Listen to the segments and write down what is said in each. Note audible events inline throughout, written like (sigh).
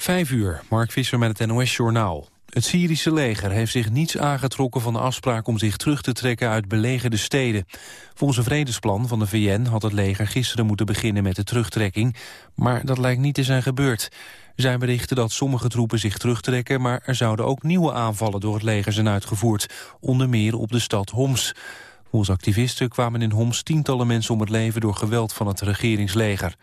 Vijf uur, Mark Visser met het NOS-journaal. Het Syrische leger heeft zich niets aangetrokken van de afspraak om zich terug te trekken uit belegerde steden. Volgens een vredesplan van de VN had het leger gisteren moeten beginnen met de terugtrekking, maar dat lijkt niet te zijn gebeurd. Er zijn berichten dat sommige troepen zich terugtrekken, maar er zouden ook nieuwe aanvallen door het leger zijn uitgevoerd, onder meer op de stad Homs. Volgens activisten kwamen in Homs tientallen mensen om het leven door geweld van het regeringsleger.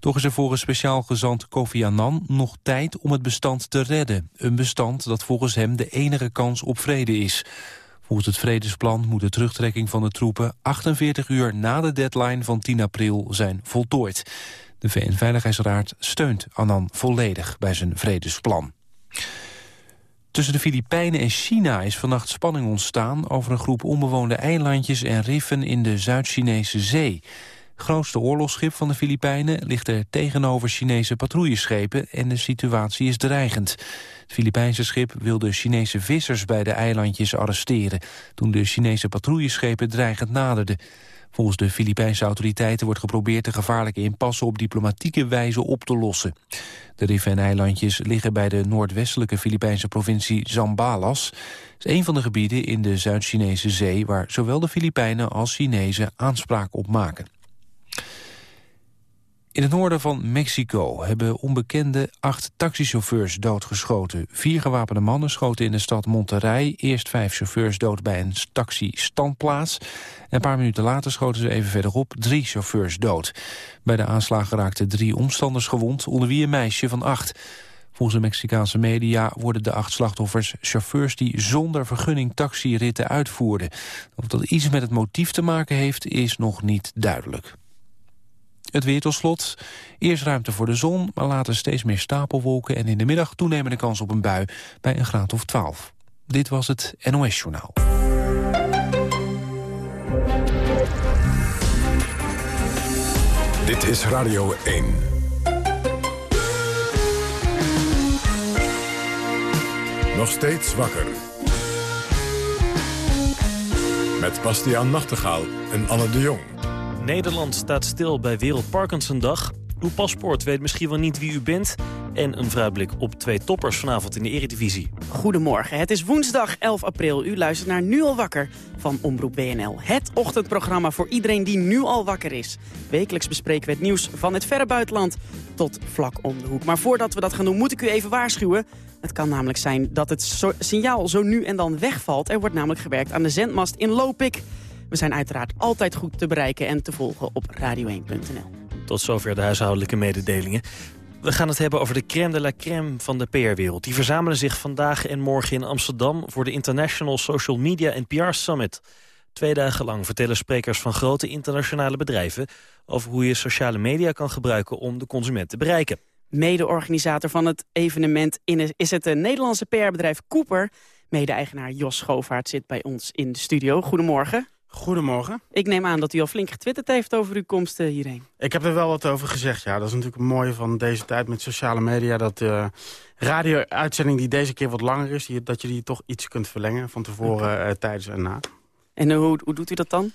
Toch is er volgens speciaal gezant Kofi Annan nog tijd om het bestand te redden. Een bestand dat volgens hem de enige kans op vrede is. Volgens het vredesplan moet de terugtrekking van de troepen 48 uur na de deadline van 10 april zijn voltooid. De VN-veiligheidsraad steunt Annan volledig bij zijn vredesplan. Tussen de Filipijnen en China is vannacht spanning ontstaan... over een groep onbewoonde eilandjes en riffen in de Zuid-Chinese zee grootste oorlogsschip van de Filipijnen ligt er tegenover Chinese patrouilleschepen en de situatie is dreigend. Het Filipijnse schip wilde Chinese vissers bij de eilandjes arresteren toen de Chinese patrouilleschepen dreigend naderden. Volgens de Filipijnse autoriteiten wordt geprobeerd de gevaarlijke impasse op diplomatieke wijze op te lossen. De riffen en eilandjes liggen bij de noordwestelijke Filipijnse provincie Zambalas. Het is een van de gebieden in de Zuid-Chinese zee waar zowel de Filipijnen als Chinezen aanspraak op maken. In het noorden van Mexico hebben onbekende acht taxichauffeurs doodgeschoten. Vier gewapende mannen schoten in de stad Monterrey. Eerst vijf chauffeurs dood bij een taxi-standplaats. Een paar minuten later schoten ze even verderop drie chauffeurs dood. Bij de aanslagen raakten drie omstanders gewond, onder wie een meisje van acht. Volgens de Mexicaanse media worden de acht slachtoffers chauffeurs die zonder vergunning taxiritten uitvoerden. Of dat iets met het motief te maken heeft, is nog niet duidelijk. Het weer tot slot. Eerst ruimte voor de zon, maar later steeds meer stapelwolken... en in de middag toenemende kans op een bui bij een graad of 12. Dit was het NOS Journaal. Dit is Radio 1. Nog steeds wakker. Met Bastiaan Nachtegaal en Anne de Jong. Nederland staat stil bij Wereld Parkinsondag. Uw paspoort weet misschien wel niet wie u bent. En een vooruitblik op twee toppers vanavond in de Eredivisie. Goedemorgen, het is woensdag 11 april. U luistert naar Nu al wakker van Omroep BNL. Het ochtendprogramma voor iedereen die nu al wakker is. Wekelijks bespreken we het nieuws van het verre buitenland tot vlak om de hoek. Maar voordat we dat gaan doen, moet ik u even waarschuwen. Het kan namelijk zijn dat het signaal zo nu en dan wegvalt. Er wordt namelijk gewerkt aan de zendmast in Lopik. We zijn uiteraard altijd goed te bereiken en te volgen op radio1.nl. Tot zover de huishoudelijke mededelingen. We gaan het hebben over de crème de la crème van de PR-wereld. Die verzamelen zich vandaag en morgen in Amsterdam... voor de International Social Media and PR Summit. Twee dagen lang vertellen sprekers van grote internationale bedrijven... over hoe je sociale media kan gebruiken om de consument te bereiken. Mede-organisator van het evenement is het Nederlandse PR-bedrijf Cooper. Mede-eigenaar Jos Schovaert zit bij ons in de studio. Goedemorgen. Goedemorgen. Ik neem aan dat u al flink getwitterd heeft over uw komst eh, hierheen. Ik heb er wel wat over gezegd, ja. Dat is natuurlijk het mooie van deze tijd met sociale media. Dat de radio-uitzending die deze keer wat langer is... dat je die toch iets kunt verlengen van tevoren, uh, tijdens en na. En hoe, hoe doet u dat dan?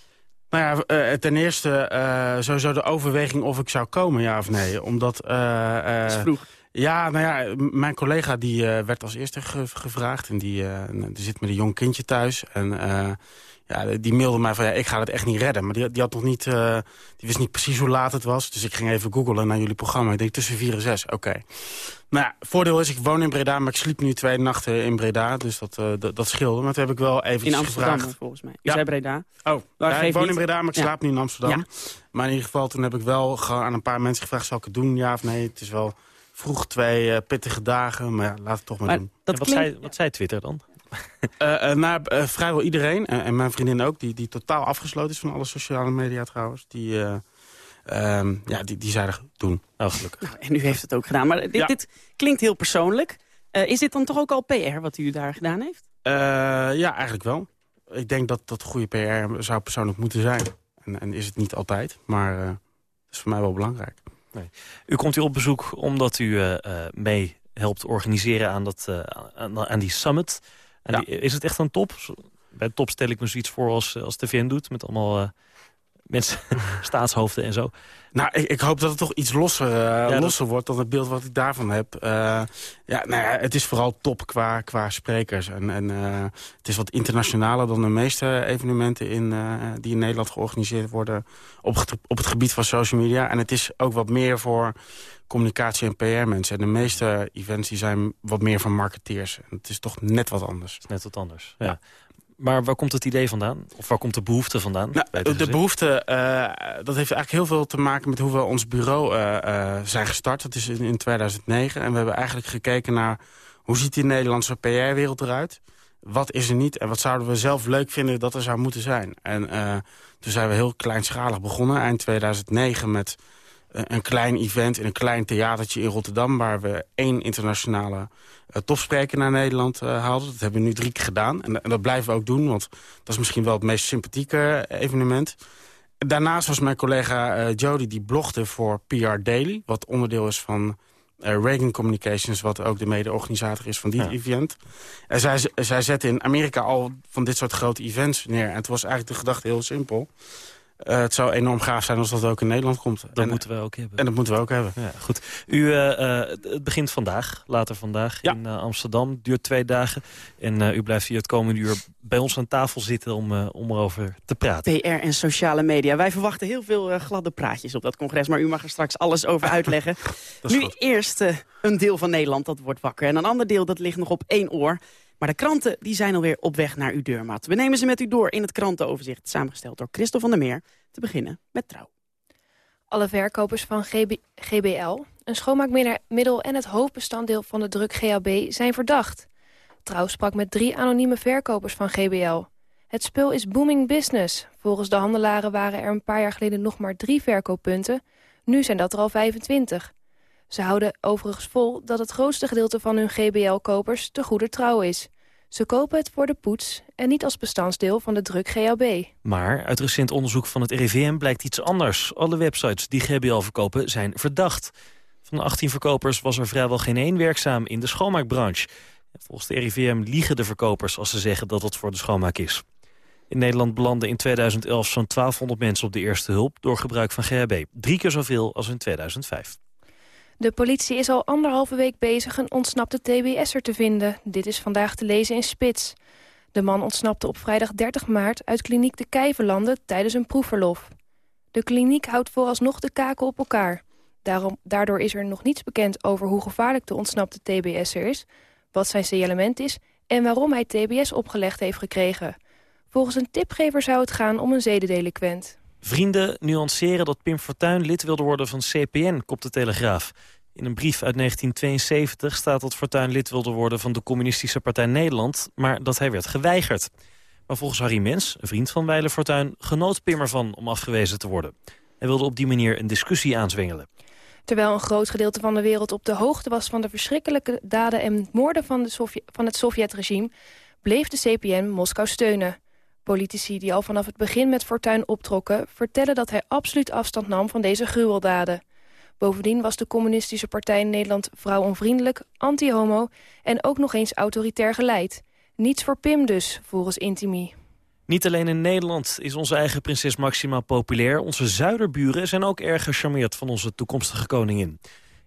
Nou ja, uh, ten eerste sowieso de overweging of ik zou komen, ja of nee. Omdat... Uh, is vroeg. Ja, nou ja, mijn collega die werd als eerste gevraagd. En die, die zit met een jong kindje thuis. En ja, die mailde mij van ja, ik ga het echt niet redden. Maar die, die had nog niet, uh, die wist niet precies hoe laat het was. Dus ik ging even googlen naar jullie programma. Ik denk tussen vier en zes, oké. Okay. Nou ja, voordeel is, ik woon in Breda, maar ik sliep nu twee nachten in Breda. Dus dat, uh, dat, dat, scheelde. Maar toen heb ik wel even In Amsterdam gevraagd. volgens mij. Je zei Breda? Oh, ja, ik woon in Breda, maar ik slaap nu in Amsterdam. Ja. Maar in ieder geval, toen heb ik wel aan een paar mensen gevraagd... zal ik het doen, ja of nee? Het is wel vroeg twee uh, pittige dagen, maar ja, laat het toch maar, maar doen. Dat wat, klinkt... zei, wat zei Twitter dan? Uh, uh, naar uh, vrijwel iedereen, en mijn vriendin ook... Die, die totaal afgesloten is van alle sociale media trouwens... die, um, ja, die, die zeiden doen. Oh, gelukkig. Nou, (laughs) en u heeft het ook gedaan. Maar dit, ja. dit klinkt heel persoonlijk. is dit dan toch ook al PR wat u daar gedaan heeft? ja, eigenlijk wel. Ik denk dat dat goede PR zou persoonlijk moeten zijn. En, en is het niet altijd, maar dat is voor mij wel belangrijk. Nee. U komt hier op bezoek omdat u mee helpt organiseren aan, dat, aan, aan die summit... En die, is het echt een top? Bij top stel ik me zoiets voor als, als de VN doet... met allemaal uh, mensen, (laughs) staatshoofden en zo. Nou, ik, ik, hoop dat het toch iets losser, uh, losser wordt dan het beeld wat ik daarvan heb. Uh, ja, nou ja, het is vooral top qua, qua sprekers. En, en uh, het is wat internationaler dan de meeste evenementen in, die in Nederland georganiseerd worden op het, op het gebied van social media. En het is ook wat meer voor communicatie- en PR-mensen. En de meeste events die zijn wat meer van marketeers. En het is toch net wat anders. Net wat anders, ja. Maar waar komt het idee vandaan? Of waar komt de behoefte vandaan? Nou, de behoefte, uh, dat heeft eigenlijk heel veel te maken met hoe we ons bureau uh, uh, zijn gestart. Dat is in, in, 2009. En we hebben eigenlijk gekeken naar hoe ziet die Nederlandse PR-wereld eruit? Wat is er niet en wat zouden we zelf leuk vinden dat er zou moeten zijn? En toen zijn we heel kleinschalig begonnen, eind 2009... met een klein event in een klein theatertje in Rotterdam... waar we één internationale uh, topspreker naar Nederland uh, haalden. Dat hebben we nu drie keer gedaan. En, en, dat blijven we ook doen, want dat is misschien wel het meest sympathieke evenement. Daarnaast was mijn collega uh, Jody die blogde voor PR Daily... wat onderdeel is van Reagan Communications... wat ook de mede-organisator is van die event. En zij, zij zette in Amerika al van dit soort grote events neer. En het was eigenlijk de gedachte heel simpel... Uh, het zou enorm gaaf zijn als dat ook in Nederland komt. Dat moeten we ook hebben. En dat moeten we ook hebben. Ja, goed. U, uh, het begint vandaag, later vandaag, ja. in Amsterdam. duurt twee dagen. En u blijft hier het komende uur bij ons aan tafel zitten om, om erover te praten. PR en sociale media. Wij verwachten heel veel gladde praatjes op dat congres. Maar u mag er straks alles over (laughs) uitleggen. nu goed. eerst een deel van Nederland dat wordt wakker. En een ander deel dat ligt nog op één oor. Maar de kranten die zijn alweer op weg naar uw deurmat. We nemen ze met u door in het krantenoverzicht, samengesteld door Christel van der Meer. Te beginnen met Trouw. Alle verkopers van GB GBL, een schoonmaakmiddel en het hoofdbestanddeel van de druk GHB zijn verdacht. Trouw sprak met drie anonieme verkopers van GBL. Het spul is booming business. Volgens de handelaren waren er een paar jaar geleden nog maar drie verkooppunten. Nu zijn dat er al 25. Ze houden overigens vol dat het grootste gedeelte van hun GBL-kopers te goede trouw is. Ze kopen het voor de poets en niet als bestandsdeel van de druk GHB. Maar uit recent onderzoek van het RIVM blijkt iets anders. Alle websites die GBL verkopen zijn verdacht. Van de 18 verkopers was er vrijwel geen één werkzaam in de schoonmaakbranche. Volgens de RIVM liegen de verkopers als ze zeggen dat het voor de schoonmaak is. In Nederland belanden in 2011 zo'n 1200 mensen op de eerste hulp... door gebruik van GHB. Drie keer zoveel als in 2005. De politie is al anderhalve week bezig een ontsnapte TBS'er te vinden. Dit is vandaag te lezen in Spits. De man ontsnapte op vrijdag 30 maart uit kliniek De Kijverlanden tijdens een proefverlof. De kliniek houdt vooralsnog de kaken op elkaar. Daarom, daardoor is er nog niets bekend over hoe gevaarlijk de ontsnapte TBS'er is... wat zijn signalement is en waarom hij TBS opgelegd heeft gekregen. Volgens een tipgever zou het gaan om een zedendelinquent. Vrienden nuanceren dat Pim Fortuyn lid wilde worden van CPN, kopt de Telegraaf. In een brief uit 1972 staat dat Fortuyn lid wilde worden van de Communistische Partij Nederland, maar dat hij werd geweigerd. Maar volgens Harry Mens, een vriend van Weile Fortuyn, genoot Pim ervan om afgewezen te worden. Hij wilde op die manier een discussie aanzwengelen. Terwijl een groot gedeelte van de wereld op de hoogte was van de verschrikkelijke daden en moorden van, de van het Sovjetregime, bleef de CPN Moskou steunen. Politici die al vanaf het begin met Fortuyn optrokken... vertellen dat hij absoluut afstand nam van deze gruweldaden. Bovendien was de communistische partij in Nederland vrouwonvriendelijk, anti-homo... en ook nog eens autoritair geleid. Niets voor Pim dus, volgens Intimi. Niet alleen in Nederland is onze eigen prinses Maxima populair. Onze zuiderburen zijn ook erg gecharmeerd van onze toekomstige koningin.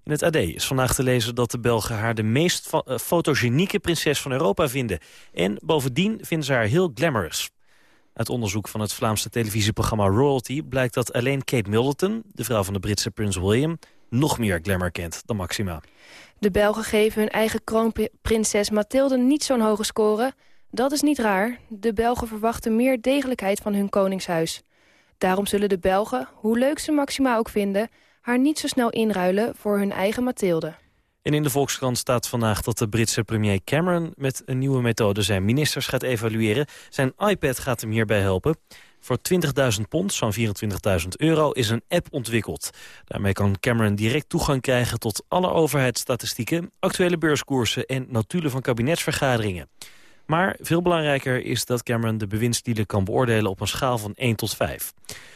In het AD is vandaag te lezen dat de Belgen haar de meest eh, fotogenieke prinses van Europa vinden. En bovendien vinden ze haar heel glamorous. Uit onderzoek van het Vlaamse televisieprogramma Royalty... blijkt dat alleen Kate Middleton, de vrouw van de Britse prins William... nog meer glamour kent dan Maxima. De Belgen geven hun eigen kroonprinses Mathilde niet zo'n hoge score. Dat is niet raar. De Belgen verwachten meer degelijkheid van hun koningshuis. Daarom zullen de Belgen, hoe leuk ze Maxima ook vinden... haar niet zo snel inruilen voor hun eigen Mathilde. En in de Volkskrant staat vandaag dat de Britse premier Cameron... met een nieuwe methode zijn ministers gaat evalueren. Zijn iPad gaat hem hierbij helpen. Voor 20.000 pond, zo'n 24.000 euro, is een app ontwikkeld. Daarmee kan Cameron direct toegang krijgen tot alle overheidsstatistieken... actuele beurskoersen en notulen van kabinetsvergaderingen. Maar veel belangrijker is dat Cameron de bewindslieden kan beoordelen op een schaal van 1 tot 5.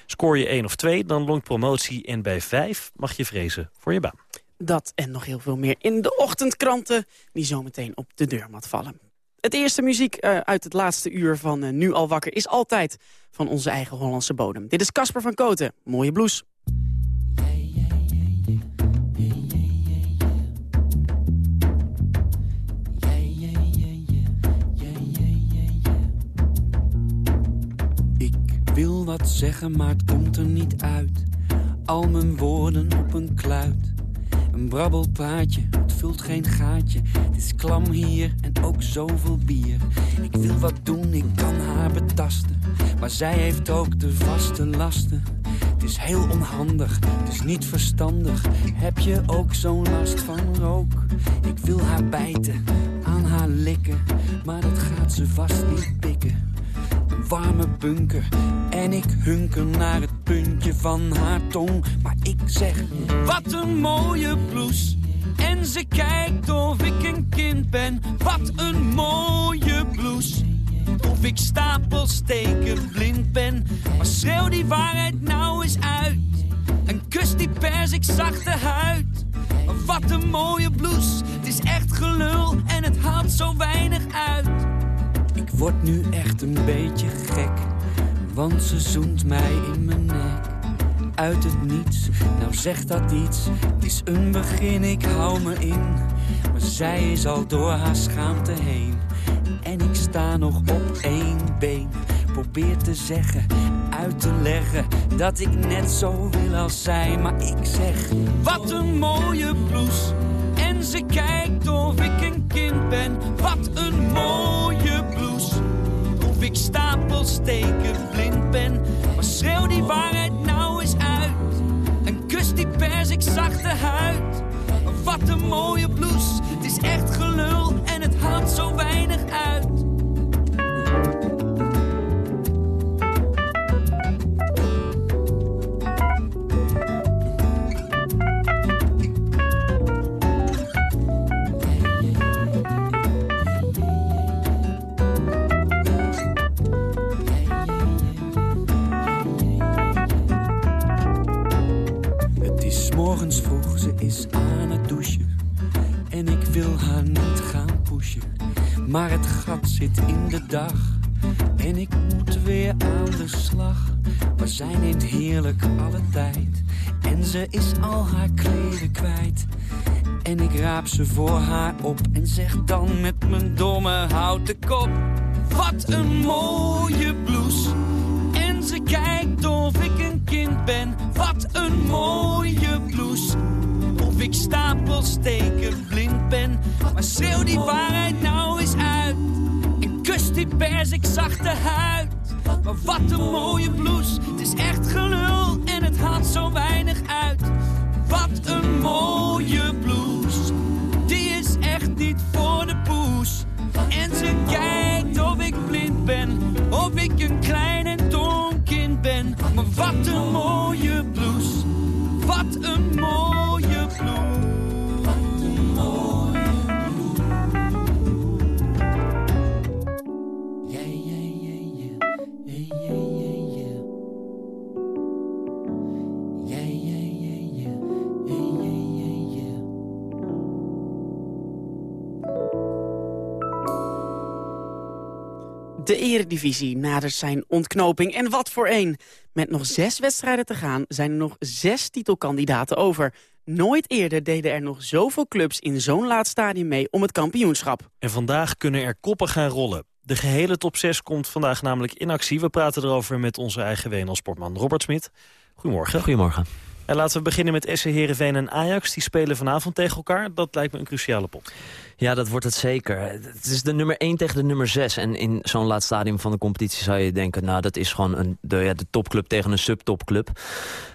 Scoor je 1 of 2, dan lonkt promotie en bij 5 mag je vrezen voor je baan. Dat en nog heel veel meer in de ochtendkranten... die zometeen op de deurmat vallen. Het eerste muziek uh, uit het laatste uur van uh, Nu al wakker is altijd van onze eigen Hollandse bodem. Dit is Casper van Koten, mooie blues. Ik wil wat zeggen, maar het komt er niet uit. Al mijn woorden op een kluit. Een brabbelpraatje, het vult geen gaatje. Het is klam hier en ook zoveel bier. Ik wil wat doen, ik kan haar betasten. Maar zij heeft ook de vaste lasten. Het is heel onhandig, het is niet verstandig. Heb je ook zo'n last van rook? Ik wil haar bijten, aan haar likken. Maar dat gaat ze vast niet pikken warme bunker. En ik hunker naar het puntje van haar tong. Maar ik zeg, wat een mooie blouse. En ze kijkt of ik een kind ben. Wat een mooie blouse. Of ik stapelsteken blind ben. Maar schreeuw die waarheid nou eens uit. En kus die persik zachte huid. Wat een mooie blouse. Het is echt gelul en het haalt zo weinig uit. Ik word nu echt een beetje gek, want ze zoent mij in mijn nek. Uit het niets, nou zegt dat iets, is een begin, ik hou me in. Maar zij is al door haar schaamte heen, en ik sta nog op één been. Probeer te zeggen, uit te leggen, dat ik net zo wil als zij. Maar ik zeg, wat een mooie blouse. En ze kijkt of ik een kind ben, wat een mooie blouse ik stapelsteken blind ben. Maar schreeuw die waarheid nou eens uit. En kus die persik zachte huid. Wat een mooie blouse, het is echt gelul en het haalt zo weinig uit. Maar het gat zit in de dag en ik moet weer aan de slag. Maar zij neemt heerlijk alle tijd en ze is al haar kleren kwijt. En ik raap ze voor haar op en zeg dan met mijn domme houten kop. Wat een mooie blouse. En ze kijkt of ik een kind ben. Wat een mooie blouse. Ik stapelsteken blind ben. Maar schreeuw die waarheid nou eens uit. En kus die persik zachte huid. Maar wat een mooie blouse. Het is echt gelul en het haalt zo weinig uit. Wat een mooie blouse. Die is echt niet voor de poes. En ze kijkt of ik blind ben. Of ik een klein eredivisie nadert zijn ontknoping. En wat voor één. Met nog zes wedstrijden te gaan zijn er nog zes titelkandidaten over. Nooit eerder deden er nog zoveel clubs in zo'n laat stadium mee om het kampioenschap. En vandaag kunnen er koppen gaan rollen. De gehele top 6 komt vandaag namelijk in actie. We praten erover met onze eigen WNL-sportman Robert Smit. Goedemorgen. Goedemorgen. En laten we beginnen met SC Heerenveen en Ajax. Die spelen vanavond tegen elkaar. Dat lijkt me een cruciale pot. Ja, dat wordt het zeker. Het is de nummer 1 tegen de nummer 6. En in zo'n laat stadium van de competitie zou je denken... nou, dat is gewoon een, de, ja, de topclub tegen een subtopclub.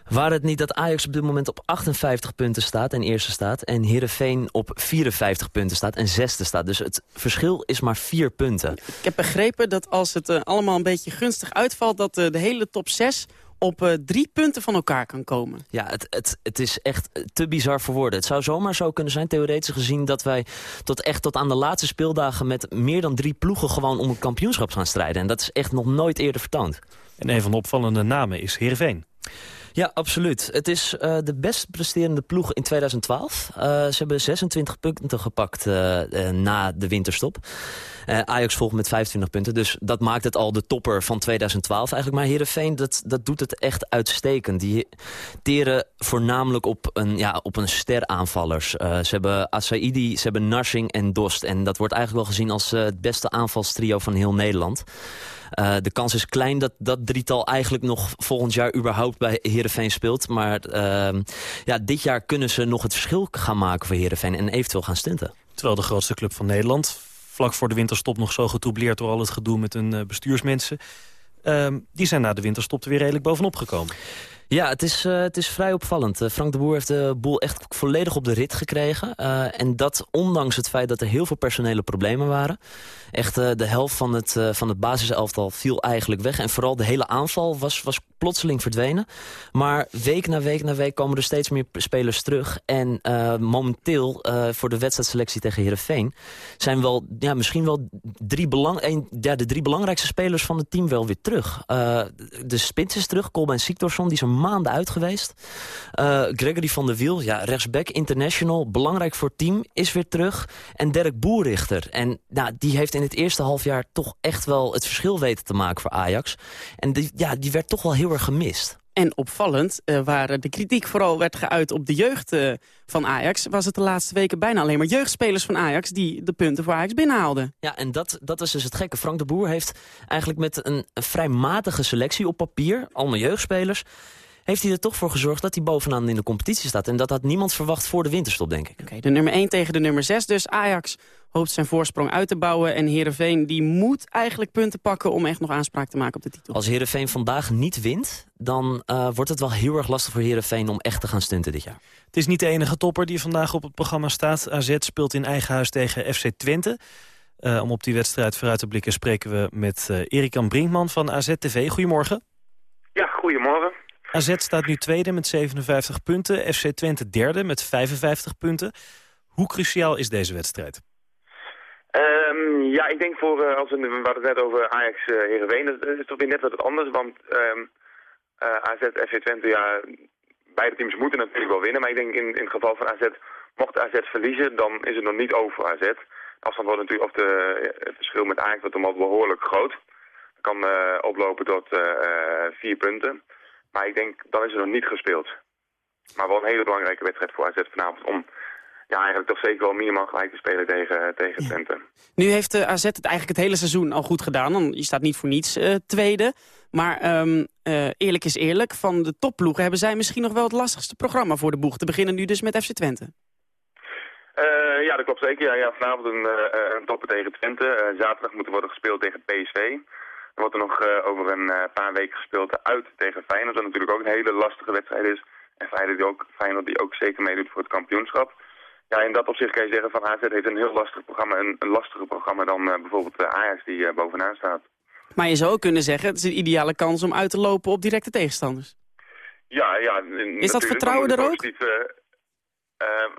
Waar het niet dat Ajax op dit moment op 58 punten staat en eerste staat... en Heerenveen op 54 punten staat en zesde staat. Dus het verschil is maar vier punten. Ik heb begrepen dat als het uh, allemaal een beetje gunstig uitvalt... dat uh, de hele top 6 op uh, drie punten van elkaar kan komen. Ja, het, het, het is echt te bizar voor woorden. Het zou zomaar zo kunnen zijn, theoretisch gezien... dat wij tot echt tot aan de laatste speeldagen... met meer dan drie ploegen gewoon om het kampioenschap gaan strijden. En dat is echt nog nooit eerder vertoond. En een van de opvallende namen is Heerenveen. Ja, absoluut. Het is uh, de best presterende ploeg in 2012. Uh, ze hebben 26 punten gepakt uh, na de winterstop. Ajax volgt met 25 punten, dus dat maakt het al de topper van 2012 eigenlijk. Maar Heerenveen, dat, dat doet het echt uitstekend. Die teren voornamelijk op een, ja, op een ster aanvallers. ze hebben Asaidi, ze hebben Narsing en Dost. En dat wordt eigenlijk wel gezien als het beste aanvalstrio van heel Nederland. Uh, de kans is klein dat dat drietal eigenlijk nog volgend jaar überhaupt bij Heerenveen speelt. Maar uh, ja, dit jaar kunnen ze nog het verschil gaan maken voor Heerenveen en eventueel gaan stunten. Terwijl de grootste club van Nederland vlak voor de winterstop nog zo getroubleerd door al het gedoe met hun uh, bestuursmensen. Uh, die zijn na de winterstop er weer redelijk bovenop gekomen. Ja, het is, uh, het is vrij opvallend. Uh, Frank de Boer heeft de boel echt volledig op de rit gekregen. Uh, en dat ondanks het feit dat er heel veel personele problemen waren. Echt de helft van het, van het basiselftal viel eigenlijk weg. En vooral de hele aanval was, was plotseling verdwenen. Maar week na week na week komen er steeds meer spelers terug. En momenteel voor de wedstrijdselectie tegen Heerenveen... zijn wel, ja, misschien wel drie belang, een, ja, de drie belangrijkste spelers van het team wel weer terug. de spits is terug, Colbein Siktorsson, die is maanden uit geweest. Gregory van der Wiel, ja, rechtsback, international, belangrijk voor het team, is weer terug. En Dirk Boerrichter. En nou, die heeft in het eerste halfjaar toch echt wel het verschil weten te maken voor Ajax. En die, ja, die werd toch wel heel erg gemist. En opvallend, uh, waar de kritiek vooral werd geuit op de jeugd uh, van Ajax... was het de laatste weken bijna alleen maar jeugdspelers van Ajax... die de punten voor Ajax binnenhaalden. Ja, en dat, dat is dus het gekke. Frank de Boer heeft eigenlijk met een, een vrij matige selectie op papier... allemaal jeugdspelers heeft hij er toch voor gezorgd dat hij bovenaan in de competitie staat. En dat had niemand verwacht voor de winterstop, denk ik. Oké, de nummer 1 tegen de nummer 6. Dus Ajax hoopt zijn voorsprong uit te bouwen. En Heerenveen die moet eigenlijk punten pakken om echt nog aanspraak te maken op de titel. Als Heerenveen vandaag niet wint, dan uh, wordt het wel heel erg lastig voor Heerenveen om echt te gaan stunten dit jaar. Het is niet de enige topper die vandaag op het programma staat. AZ speelt in eigen huis tegen FC Twente. Uh, om op die wedstrijd vooruit te blikken spreken we met uh, Erik Brinkman van AZ TV. Goedemorgen. Ja, goedemorgen. AZ staat nu tweede met 57 punten. FC Twente derde met 55 punten. Hoe cruciaal is deze wedstrijd? Um, ja, ik denk voor, uh, als we, we hadden het net over Ajax uh, Heerenveen, dat is toch weer net wat anders. Want um, uh, AZ, FC Twente, ja, beide teams moeten natuurlijk wel winnen. Maar ik denk in, in het geval van AZ, mocht AZ verliezen, dan is het nog niet over AZ. Afstand wordt natuurlijk, of de, het verschil met Ajax wordt dan behoorlijk groot. Het kan oplopen tot vier punten. Maar ik denk, dan is er nog niet gespeeld. Maar wel een hele belangrijke wedstrijd voor AZ vanavond om ja, eigenlijk toch zeker wel minimaal gelijk te spelen tegen, tegen ja. Twente. Nu heeft de AZ het eigenlijk het hele seizoen al goed gedaan. Je staat niet voor niets uh, tweede. Maar um, uh, eerlijk is eerlijk, van de topploegen hebben zij misschien nog wel het lastigste programma voor de boeg. Te beginnen nu dus met FC Twente. Uh, ja, dat klopt zeker. Ja, ja, vanavond een, een topper tegen Twente. zaterdag moet er worden gespeeld tegen PSV. Er wordt er nog over een paar weken gespeeld uit tegen Feyenoord. Dat natuurlijk ook een hele lastige wedstrijd is. En Feyenoord die ook, Feyenoord die ook zeker meedoet voor het kampioenschap. Ja, in dat opzicht kan je zeggen van AZ heeft een heel lastig programma. Een, een lastiger programma dan uh, bijvoorbeeld Ajax die bovenaan staat. Maar je zou ook kunnen zeggen, het is een ideale kans om uit te lopen op directe tegenstanders. Ja, ja. Is dat vertrouwen er ook?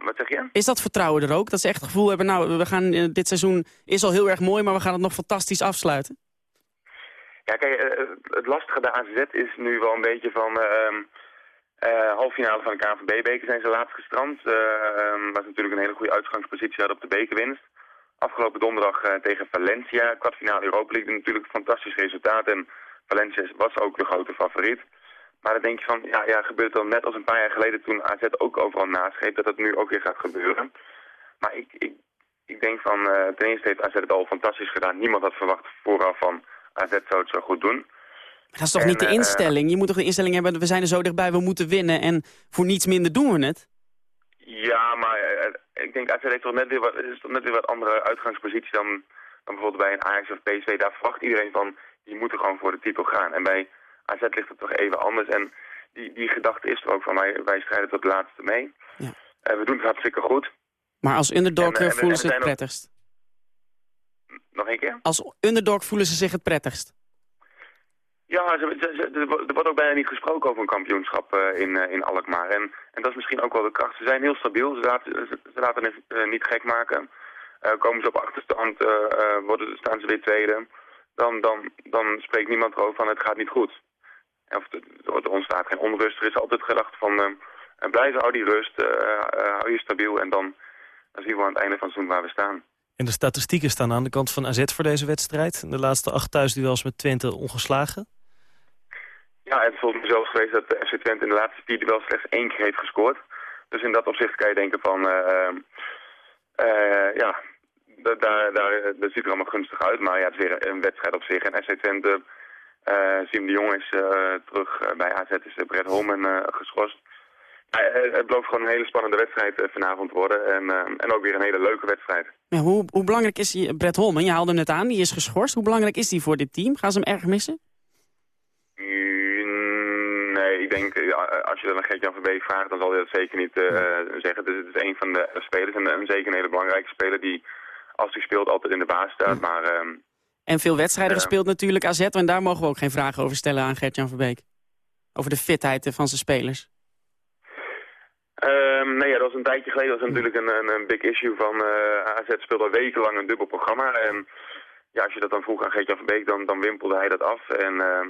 wat zeg je? Is dat vertrouwen er ook? Dat ze echt het gevoel hebben, nou, we gaan, dit seizoen is al heel erg mooi, maar we gaan het nog fantastisch afsluiten? Ja, kijk, eh, het lastige bij AZ is nu wel een beetje van... Uh, uh, halffinale van de KNVB-beker zijn ze laatst gestrand. Uh, was natuurlijk een hele goede uitgangspositie hadden op de bekerwinst. Afgelopen donderdag uh, tegen Valencia, kwartfinale Europa League, natuurlijk een fantastisch resultaat. En Valencia was ook de grote favoriet. Maar dan denk je van, ja, ja gebeurt dan net als een paar jaar geleden toen AZ ook overal naschreef, dat dat nu ook weer gaat gebeuren. Maar ik, ik, ik denk van, ten eerste heeft AZ het al fantastisch gedaan. Niemand had verwacht vooraf van AZ zou het zo goed doen. Dat is toch en, niet de instelling? je moet toch de instelling hebben, we zijn er zo dichtbij, we moeten winnen. En voor niets minder doen we het. Ja, maar uh, ik denk AZ heeft toch net weer wat, is toch net weer wat andere uitgangspositie dan, dan bijvoorbeeld bij een Ajax of PSV. Daar verwacht iedereen van, die moeten gewoon voor de titel gaan. En bij AZ ligt het toch even anders. En die, die gedachte is er ook van, wij, wij strijden tot het laatste mee. Ja. Uh, we doen het hartstikke goed. Maar als underdog en, voelen ze het prettigst? Nog één keer? Als underdog voelen ze zich het prettigst. Ja, er wordt ook bijna niet gesproken over een kampioenschap uh, in, uh, in Alkmaar. En, en dat is misschien ook wel de kracht. Ze zijn heel stabiel, ze laten, ze, laten het uh, niet gek maken. komen ze op achterstand, worden, staan ze weer tweede. Dan, dan, dan spreekt niemand erover van het gaat niet goed. of er ontstaat geen onrust. Er is altijd gedacht van uh, blijven, hou die rust, hou je stabiel en dan, dan zien we aan het einde van het waar we staan. En de statistieken staan aan de kant van AZ voor deze wedstrijd. De laatste acht thuisduels met Twente ongeslagen. Ja, het is volgens mij zelfs geweest dat FC Twente in de laatste vier duels slechts één keer heeft gescoord. Dus in dat opzicht kan je denken van, uh, uh, ja, daar, daar, dat ziet er allemaal gunstig uit. Maar ja, het is weer een wedstrijd op zich. En FC Twente, uh, Siem de Jong is terug bij AZ, is Brett Holmen geschorst. het belooft gewoon een hele spannende wedstrijd vanavond worden. En, en ook weer een hele leuke wedstrijd. Ja, hoe, hoe belangrijk is die, Brett Holmen? Je haalde hem net aan, die is geschorst. Hoe belangrijk is die voor dit team? Gaan ze hem erg missen? Nee, ik denk, als je dan aan Gert-Jan Verbeek vraagt, dan zal hij dat zeker niet uh, zeggen. Dus het is een van de spelers en, en, zeker een hele belangrijke speler die, als hij speelt, altijd in de baas staat. Maar, uh, en veel wedstrijden gespeeld natuurlijk AZ, en daar mogen we ook geen vragen over stellen aan Gert-Jan Verbeek. Over de fitheid van zijn spelers. Um, nee, ja, dat was een tijdje geleden. Dat was natuurlijk een, een, een big issue van uh, AZ speelde wekenlang een dubbel programma. En ja, als je dat dan vroeg aan Gert-Jan Verbeek, dan, dan wimpelde hij dat af. En uh,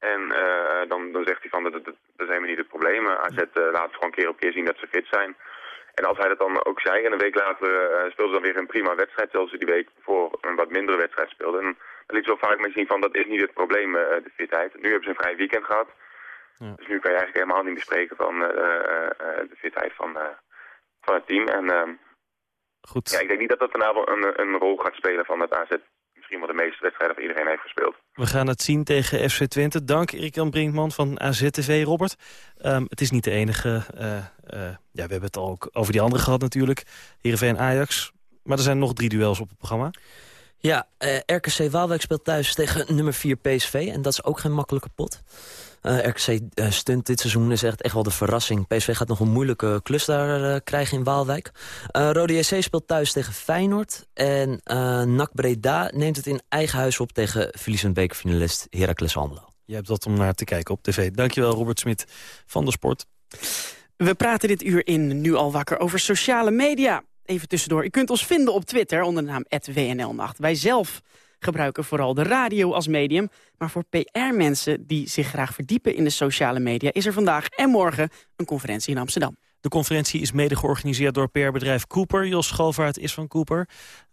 en uh, dan, dan zegt hij van, dat, dat, dat is helemaal niet het probleem. AZ uh, laat gewoon keer op keer zien dat ze fit zijn. En als hij dat dan ook zei, en een week later uh, speelde ze dan weer een prima wedstrijd, zoals ze die week voor een wat mindere wedstrijd speelden. En dan liet zo vaak mensen zien van, dat is niet het probleem, de fitheid. Nu hebben ze een vrij weekend gehad. Ja. Dus nu kan je eigenlijk helemaal niet meer spreken van de fitheid van, van het team. En ehm, Goed. Ja, ik denk niet dat dat vanavond een, een rol gaat spelen van het AZ misschien wel de meeste wedstrijden van iedereen heeft gespeeld. We gaan het zien tegen FC Twente. Dank Erik-Jan Brinkman van AZTV, Robert. Um, het is niet de enige. Uh, uh, ja, we hebben het al ook over die andere gehad natuurlijk. Heerenveen Ajax. Maar er zijn nog drie duels op het programma. Ja, uh, RKC Waalwijk speelt thuis tegen nummer 4 PSV. En dat is ook geen makkelijke pot. Uh, RKC uh, stunt dit seizoen is echt, echt wel de verrassing. PSV gaat nog een moeilijke klus daar uh, krijgen in Waalwijk. Rode JC speelt thuis tegen Feyenoord. En NAC Breda neemt het in eigen huis op tegen verliezend bekerfinalist Heracles Almelo. Je hebt dat om naar te kijken op tv. Dankjewel Robert Smit van de Sport. We praten dit uur in Nu al wakker over sociale media. Even tussendoor, u kunt ons vinden op Twitter onder de naam @WNLnacht. Wij zelf gebruiken vooral de radio als medium. Maar voor PR-mensen die zich graag verdiepen in de sociale media... is er vandaag en morgen een conferentie in Amsterdam. De conferentie is mede georganiseerd door PR-bedrijf Cooper. Jos Schalvaart is van Cooper.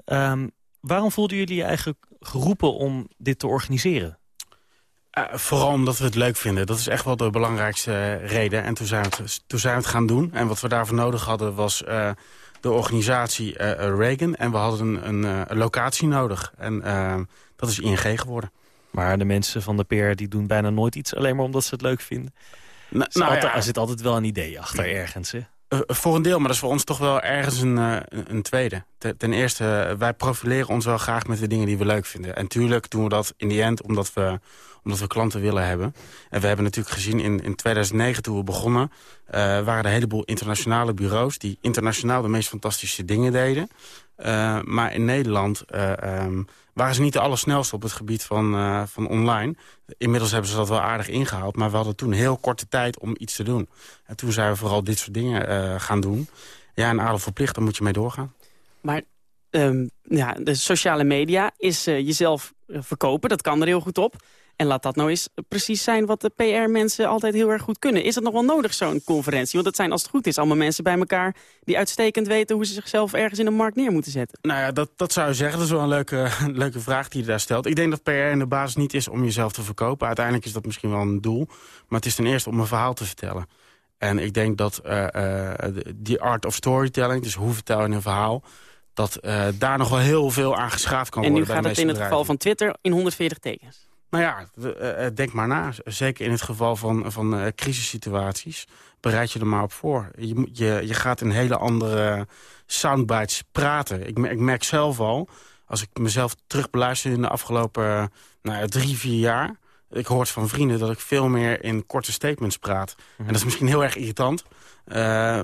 Um, waarom voelden jullie je eigenlijk geroepen om dit te organiseren? Uh, vooral omdat we het leuk vinden. Dat is echt wel de belangrijkste reden. En toen zijn, we het, toen zijn we het gaan doen. En wat we daarvoor nodig hadden was... Uh, de organisatie uh, Reagan. En we hadden een, een, een locatie nodig. En dat is ING geworden. Maar de mensen van de PR die doen bijna nooit iets alleen maar omdat ze het leuk vinden. Nou, nou, altijd, ja. er zit altijd wel een idee achter ergens, hè? Voor een deel, maar dat is voor ons toch wel ergens een, een tweede. Ten eerste, wij profileren ons wel graag met de dingen die we leuk vinden. En tuurlijk doen we dat in die end omdat we, omdat we klanten willen hebben. En we hebben natuurlijk gezien in, in 2009 toen we begonnen... Waren er een heleboel internationale bureaus... die internationaal de meest fantastische dingen deden. Maar in Nederland um, waren ze niet de allersnelste op het gebied van, uh, van online. Inmiddels hebben ze dat wel aardig ingehaald. Maar we hadden toen heel korte tijd om iets te doen. En toen zijn we vooral dit soort dingen gaan doen. Ja, en adel verplicht, daar moet je mee doorgaan. Maar um, ja, de sociale media is jezelf verkopen. Dat kan er heel goed op. En laat dat nou eens precies zijn wat de PR-mensen altijd heel erg goed kunnen. Is het nog wel nodig, zo'n conferentie? Want het zijn, als het goed is, allemaal mensen bij elkaar... die uitstekend weten hoe ze zichzelf ergens in de markt neer moeten zetten. Nou ja, dat, dat zou je zeggen. Dat is wel een leuke, (laughs) leuke vraag die je daar stelt. Ik denk dat PR in de basis niet is om jezelf te verkopen. Uiteindelijk is dat misschien wel een doel. Maar het is ten eerste om een verhaal te vertellen. En ik denk dat uh, uh, die art of storytelling, dus hoe vertel je een verhaal... dat uh, daar nog wel heel veel aan geschaafd kan en worden. En nu gaat het in het geval van Twitter in 140 tekens. Nou ja, denk maar na. Zeker in het geval van, van uh, crisissituaties. Bereid je er maar op voor. Je, je, je gaat in hele andere soundbites praten. Ik, ik merk zelf al, als ik mezelf terug beluister in de afgelopen nou ja, drie, vier jaar... ik hoor het van vrienden dat ik veel meer in korte statements praat. En dat is misschien heel erg irritant. Uh,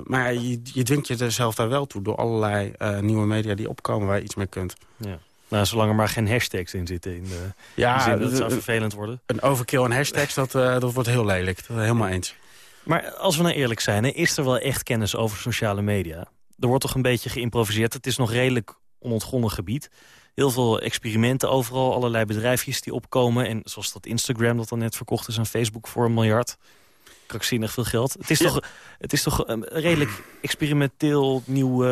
maar je, je dwingt jezelf daar wel toe door allerlei uh, nieuwe media die opkomen waar je iets mee kunt. Ja. Nou, zolang er maar geen hashtags in zitten. In de, ja, in de zin, dat zou vervelend worden. Een overkill aan hashtags, dat, uh, dat wordt heel lelijk. Dat helemaal eens. Maar als we nou eerlijk zijn, hè, is er wel echt kennis over sociale media? Er wordt toch een beetje geïmproviseerd. Het is nog redelijk onontgonnen gebied. Heel veel experimenten overal, allerlei bedrijfjes die opkomen. En zoals dat Instagram dat dan net verkocht is aan Facebook voor een miljard. Krankzinnig veel geld. Het is toch, het is toch een redelijk experimenteel nieuw...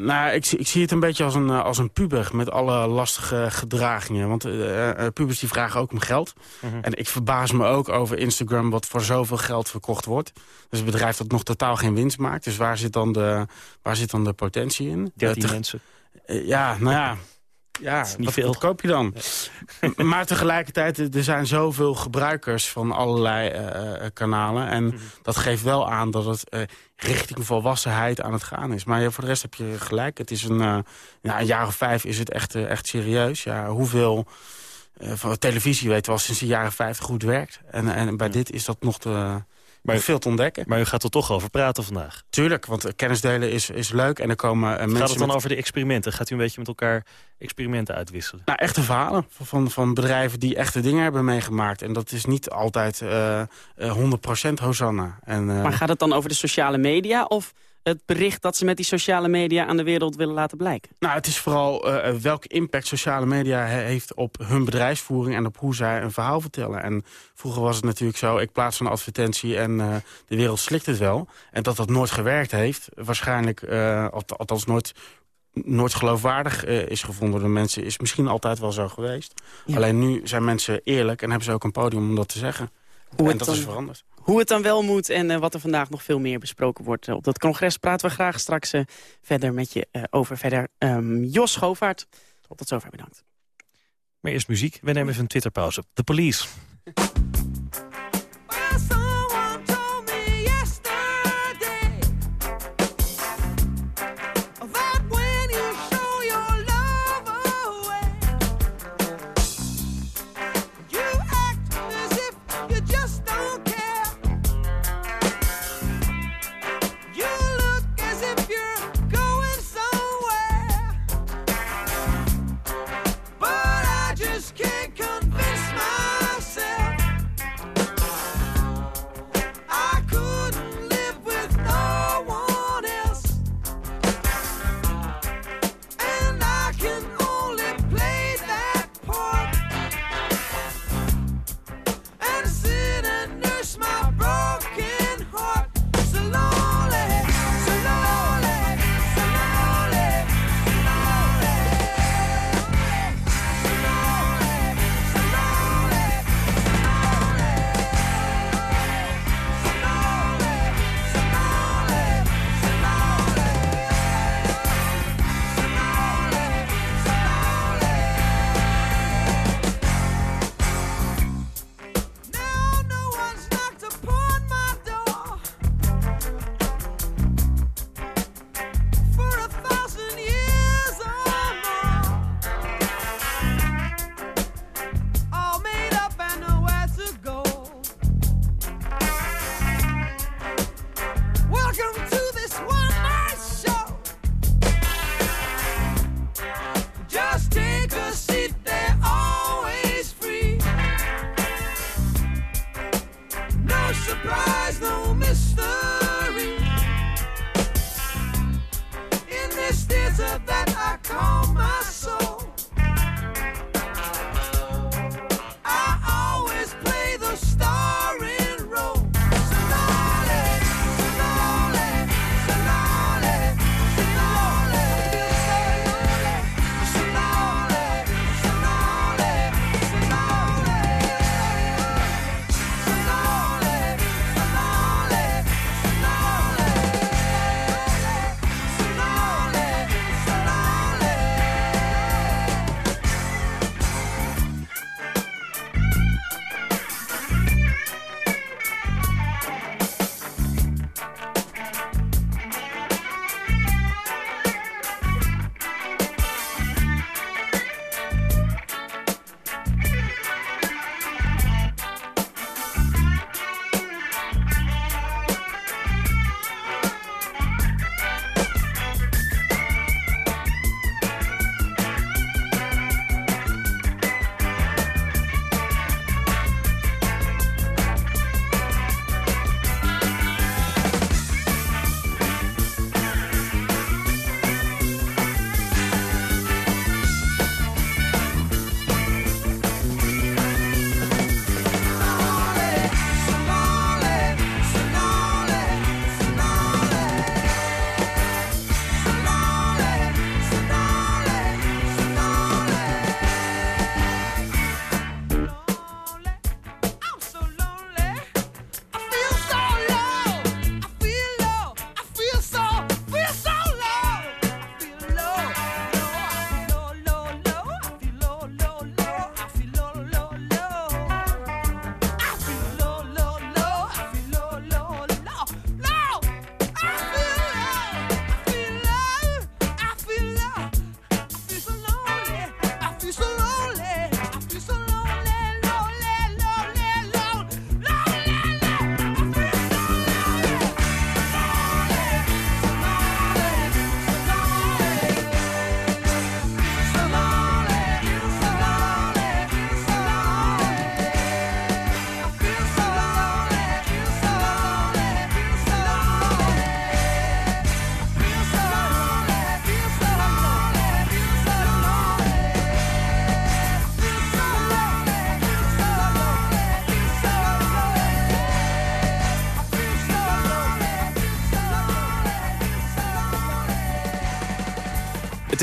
Nou, ik, ik, zie het een beetje als een, eh, als een puber met alle lastige gedragingen. Want uh, pubers die vragen ook om geld. Mhm. En ik verbaas me ook over Instagram wat voor zoveel geld verkocht wordt. Dus een bedrijf dat nog totaal geen winst maakt. Dus waar zit dan de, waar zit dan de potentie in? 13 mensen. ja, nou ja... Ja, niet wat, veel. wat koop je dan? maar tegelijkertijd, er zijn zoveel gebruikers van allerlei uh, kanalen. En mhm. dat geeft wel aan dat het uh, richting volwassenheid aan het gaan is. Maar ja, voor de rest heb je gelijk. Het is een, uh, ja, een jaar of vijf is het echt, echt serieus. Ja, hoeveel van televisie weten we al sinds de jaren vijftig goed werkt. En, en bij dit is dat nog de maar, veel te ontdekken. Maar u gaat er toch over praten vandaag? Tuurlijk, want kennis delen is, is leuk. En er komen uh, mensen Gaat het dan over de experimenten? Gaat u een beetje met elkaar experimenten uitwisselen? Nou, echte verhalen van, van bedrijven die echte dingen hebben meegemaakt. En dat is niet altijd uh, uh, 100% Hosanna. En, maar gaat het dan over de sociale media of het bericht dat ze met die sociale media aan de wereld willen laten blijken? Nou, het is vooral uh, welke impact sociale media heeft op hun bedrijfsvoering... en op hoe zij een verhaal vertellen. En vroeger was het natuurlijk zo, ik plaats een advertentie en uh, de wereld slikt het wel. En dat dat nooit gewerkt heeft, waarschijnlijk, uh, althans nooit nooit geloofwaardig uh, is gevonden door mensen... is misschien altijd wel zo geweest. Alleen nu zijn mensen eerlijk en hebben ze ook een podium om dat te zeggen. Hoe en dat is veranderd. Hoe het dan wel moet en uh, wat er vandaag nog veel meer besproken wordt. Uh, op dat congres praten we graag straks uh, verder met je over. Verder um, Jos Schovaert. Tot zover bedankt. Maar eerst muziek. We nemen even een Twitterpauze. The Police.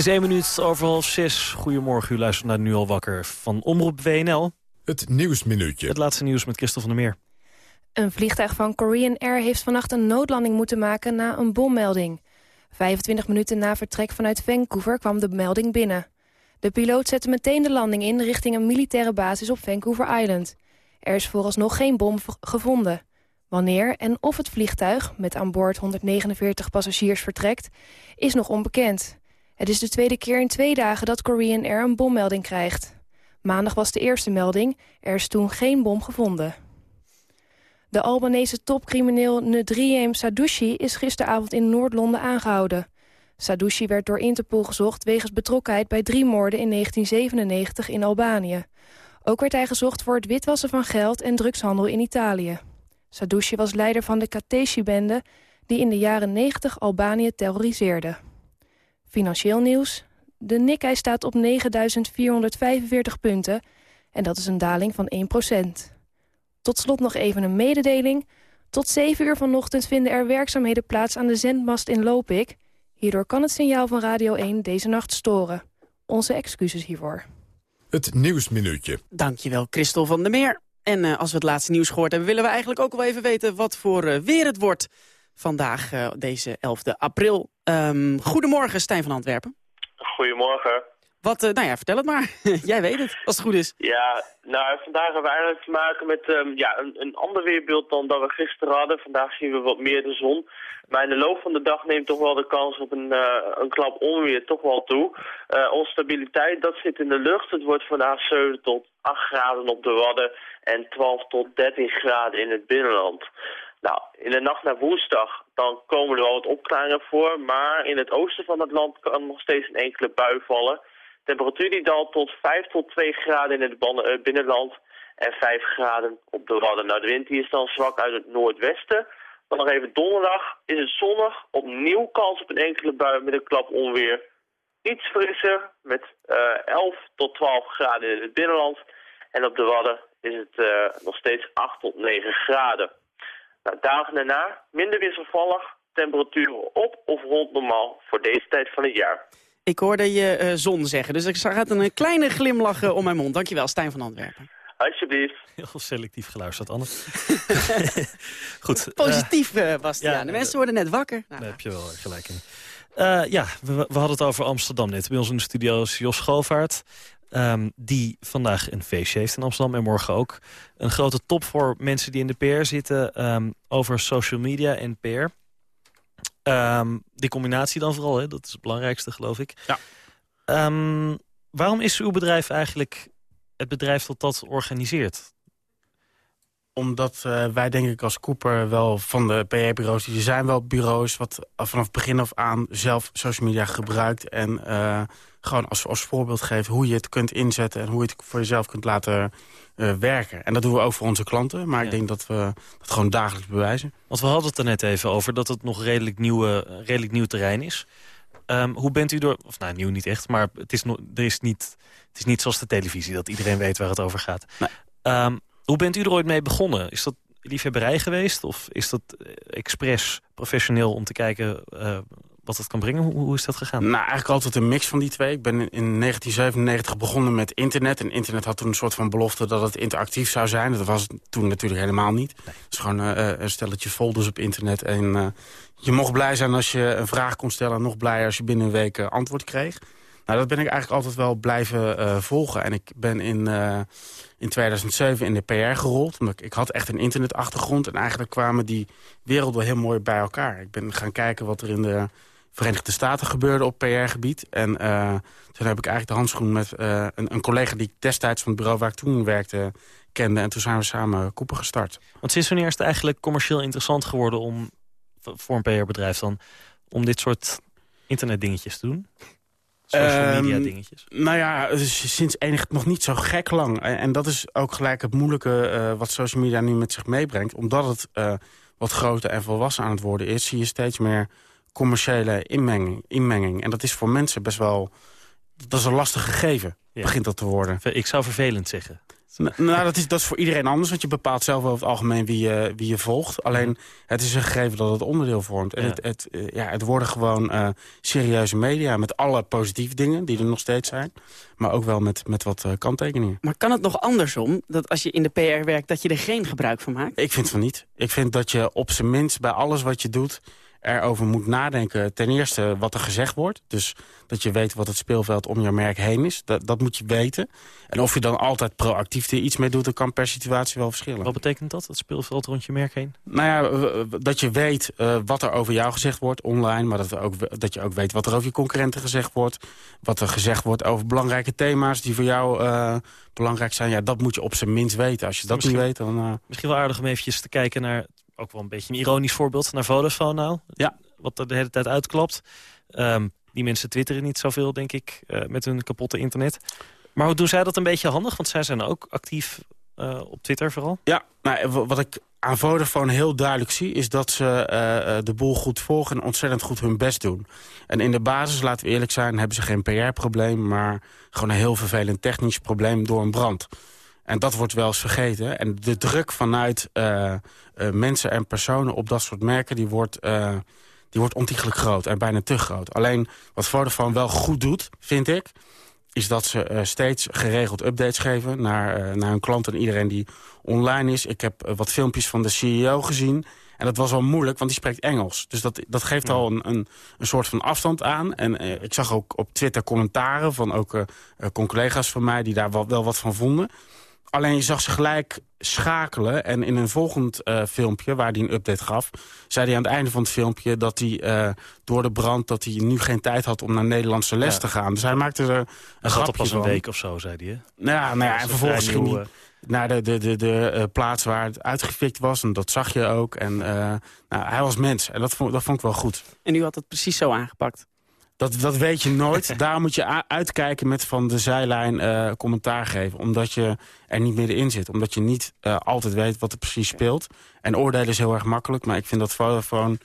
Is één minuut over half zes. Goedemorgen, u luistert naar Nu al wakker van Omroep WNL. Het Nieuwsminuutje. Het laatste nieuws met Christel van der Meer. Een vliegtuig van Korean Air heeft vannacht een noodlanding moeten maken na een bommelding. 25 minuten na vertrek vanuit Vancouver kwam de melding binnen. De piloot zette meteen de landing in richting een militaire basis op Vancouver Island. Er is vooralsnog geen bom gevonden. Wanneer en of het vliegtuig, met aan boord 149 passagiers, vertrekt, is nog onbekend. Het is de tweede keer in twee dagen dat Korean Air een bommelding krijgt. Maandag was de eerste melding, er is toen geen bom gevonden. De Albanese topcrimineel Nedriem Sadouchi is gisteravond in Noord-Londen aangehouden. Sadouchi werd door Interpol gezocht wegens betrokkenheid bij drie moorden in 1997 in Albanië. Ook werd hij gezocht voor het witwassen van geld en drugshandel in Italië. Sadouchi was leider van de Kateshi-bende die in de jaren 90 Albanië terroriseerde. Financieel nieuws. De Nikkei staat op 9.445 punten en dat is een daling van 1% Tot slot nog even een mededeling. Tot 7 uur vanochtend vinden er werkzaamheden plaats aan de zendmast in Lopik. Hierdoor kan het signaal van Radio 1 deze nacht storen. Onze excuses hiervoor. Het Nieuwsminuutje. Dankjewel, Christel van der Meer. En uh, als we het laatste nieuws gehoord hebben... willen we eigenlijk ook wel even weten wat voor uh, weer het wordt... vandaag, uh, deze 11 april. Um, goedemorgen, Stijn van Antwerpen. Goedemorgen. Wat, nou ja, vertel het maar. (laughs) Jij weet het, als het goed is. Ja, nou, vandaag hebben we eigenlijk te maken met um, ja, een, een ander weerbeeld dan dat we gisteren hadden. Vandaag zien we wat meer de zon. Maar in de loop van de dag neemt toch wel de kans op een, uh, een klap onweer toch wel toe. Uh, onstabiliteit, dat zit in de lucht. Het wordt vandaag 7 tot 8 graden op de Wadden en 12 tot 13 graden in het binnenland. Nou, in de nacht naar woensdag, dan komen er wel wat opklaringen voor. Maar in het oosten van het land kan nog steeds een enkele bui vallen. Temperatuur die daalt tot 5 tot 2 graden in het binnenland en 5 graden op de Wadden. Nou, de wind die is dan zwak uit het noordwesten. Dan nog even donderdag is het zonnig. Opnieuw kans op een enkele bui met een klap onweer. Iets frisser met uh, 11 tot 12 graden in het binnenland. En op de Wadden is het uh, nog steeds 8 tot 9 graden. Nou, dagen daarna minder wisselvallig. Temperaturen op of rond normaal voor deze tijd van het jaar. Ik hoorde je uh, zon zeggen, dus ik zag een kleine glimlach om mijn mond. Dankjewel, Stijn van Antwerpen. Alsjeblieft. Heel selectief geluisterd, Anne. (laughs) Goed. Positief, uh, Bastiaan. Ja, de mensen worden net wakker. Nou, daar heb je wel gelijk in. Uh, ja, we, we, hadden het over Amsterdam net. Bij ons in de studio is Jos Schoolvaart. Um, die vandaag een feestje heeft in Amsterdam en morgen ook. Een grote top voor mensen die in de PR zitten um, over social media en PR. Um, die combinatie dan vooral, hè? dat is het belangrijkste geloof ik. Ja. waarom is uw bedrijf eigenlijk het bedrijf dat dat organiseert? Omdat uh, wij denk ik als Cooper wel van de PR-bureaus... die zijn wel bureaus wat vanaf begin af aan zelf social media gebruikt... en uh, gewoon als, als voorbeeld geven hoe je het kunt inzetten... en hoe je het voor jezelf kunt laten uh, werken. En dat doen we ook voor onze klanten. Maar ja. ik denk dat we dat gewoon dagelijks bewijzen. Want we hadden het er net even over dat het nog redelijk, nieuwe, redelijk nieuw terrein is. Um, hoe bent u door... Of nou, nieuw niet echt, maar het is, no, er is niet, het is niet zoals de televisie... dat iedereen weet waar het over gaat. Nee. Um, hoe bent u er ooit mee begonnen? Is dat liefhebberij geweest? Of is dat expres professioneel om te kijken uh, wat het kan brengen? Hoe, hoe, is dat gegaan? Nou, eigenlijk altijd een mix van die twee. Ik ben in 1997 begonnen met internet. En internet had toen een soort van belofte dat het interactief zou zijn. Dat was toen natuurlijk helemaal niet. Nee. Het is gewoon uh, een stelletje folders op internet. En uh, je mocht blij zijn als je een vraag kon stellen. En nog blijer als je binnen een week antwoord kreeg. Nou, dat ben ik eigenlijk altijd wel blijven uh, volgen. En ik ben in, uh, in 2007 in de PR gerold. Omdat ik, had echt een internetachtergrond. En eigenlijk kwamen die werelden heel mooi bij elkaar. Ik ben gaan kijken wat er in de Verenigde Staten gebeurde op PR-gebied. En uh, toen heb ik eigenlijk de handschoen met een, een, collega... die ik destijds van het bureau waar ik toen werkte kende. En toen zijn we samen Koepen gestart. Want sinds wanneer is het eigenlijk commercieel interessant geworden... om voor een PR-bedrijf dan om dit soort internetdingetjes te doen? Social media dingetjes? Um, nou ja, sinds enig nog niet zo gek lang. En dat is ook gelijk het moeilijke uh, wat social media nu met zich meebrengt. Omdat het uh, wat groter en volwassen aan het worden is... zie je steeds meer commerciële inmenging. inmenging. En dat is voor mensen best wel... Dat is een lastig gegeven, ja. begint dat te worden. Ik zou vervelend zeggen. Nou, dat is, dat is voor iedereen anders, want je bepaalt zelf over het algemeen wie je, wie je volgt. Alleen, het is een gegeven dat het onderdeel vormt. En Ja. het, het, eh, ja, het worden gewoon eh, serieuze media met alle positieve dingen die er nog steeds zijn. Maar ook wel met, met wat eh, kanttekeningen. Maar kan het nog andersom, dat als je in de PR werkt... dat je er geen gebruik van maakt? Ik vind van niet. Ik vind dat je op zijn minst bij alles wat je doet erover moet nadenken. Ten eerste wat er gezegd wordt. Dus dat je weet wat het speelveld om je merk heen is. Dat, dat moet je weten. En of je dan altijd proactief er iets mee doet... dat kan per situatie wel verschillen. Wat betekent dat, het speelveld rond je merk heen? Nou ja, dat je weet eh, wat er over jou gezegd wordt online... maar dat, we ook, dat je ook weet wat er over je concurrenten gezegd wordt. Wat er gezegd wordt over belangrijke thema's die voor jou eh, belangrijk zijn. Ja, dat moet je op zijn minst weten. Als je dat Misschien- niet weet, dan... eh, Misschien wel aardig om eventjes te kijken naar, ook wel een beetje een ironisch voorbeeld, naar Vodafone nou. Ja. Wat er de hele tijd uitklapt. Ehm, die mensen twitteren niet zoveel, denk ik, eh, met hun kapotte internet. Maar hoe doen zij dat een beetje handig? Want zij zijn ook actief eh, op Twitter vooral. Ja, nou, w- wat ik aan Vodafone heel duidelijk zie... is dat ze eh, eh, de boel goed volgen en ontzettend goed hun best doen. En in de basis, laten we eerlijk zijn, hebben ze geen PR-probleem... maar gewoon een heel vervelend technisch probleem door een brand. En dat wordt wel eens vergeten. En de druk vanuit eh, eh, mensen en personen op dat soort merken... die wordt, eh, die wordt ontiegelijk groot en bijna te groot. Alleen wat Vodafone wel goed doet, vind ik is dat ze steeds geregeld updates geven naar, naar hun klanten en iedereen die online is. Ik heb wat filmpjes van de CEO gezien. En dat was wel moeilijk, want die spreekt Engels. Dus dat, dat geeft al een, een, een soort van afstand aan. En eh, ik zag ook op Twitter commentaren van ook eh, eh, collega's van mij... die daar wel, wel wat van vonden. Alleen je zag ze gelijk schakelen. En in een volgend eh, filmpje, waar hij een update gaf... zei hij aan het einde van het filmpje dat hij eh, door de brand... dat hij nu geen tijd had om naar Nederlandse les Ja. te gaan. Dus hij maakte er een Dat grapje op pas een week of zo, zei hij. Hè? Nou ja, nou ja, Dat en vervolgens ging hij naar de, de, de, de eh, plaats waar het uitgefikt was. En dat zag je ook. En eh, nou, hij was mens. En dat vond, dat vond ik wel goed. En u had het precies zo aangepakt. Dat, dat weet je nooit. (laughs) Daar moet je uitkijken met van de zijlijn eh, commentaar geven. Omdat je er niet middenin zit. Omdat je niet eh, altijd weet wat er precies speelt. En oordelen is heel erg makkelijk. Maar ik vind dat Vodafone,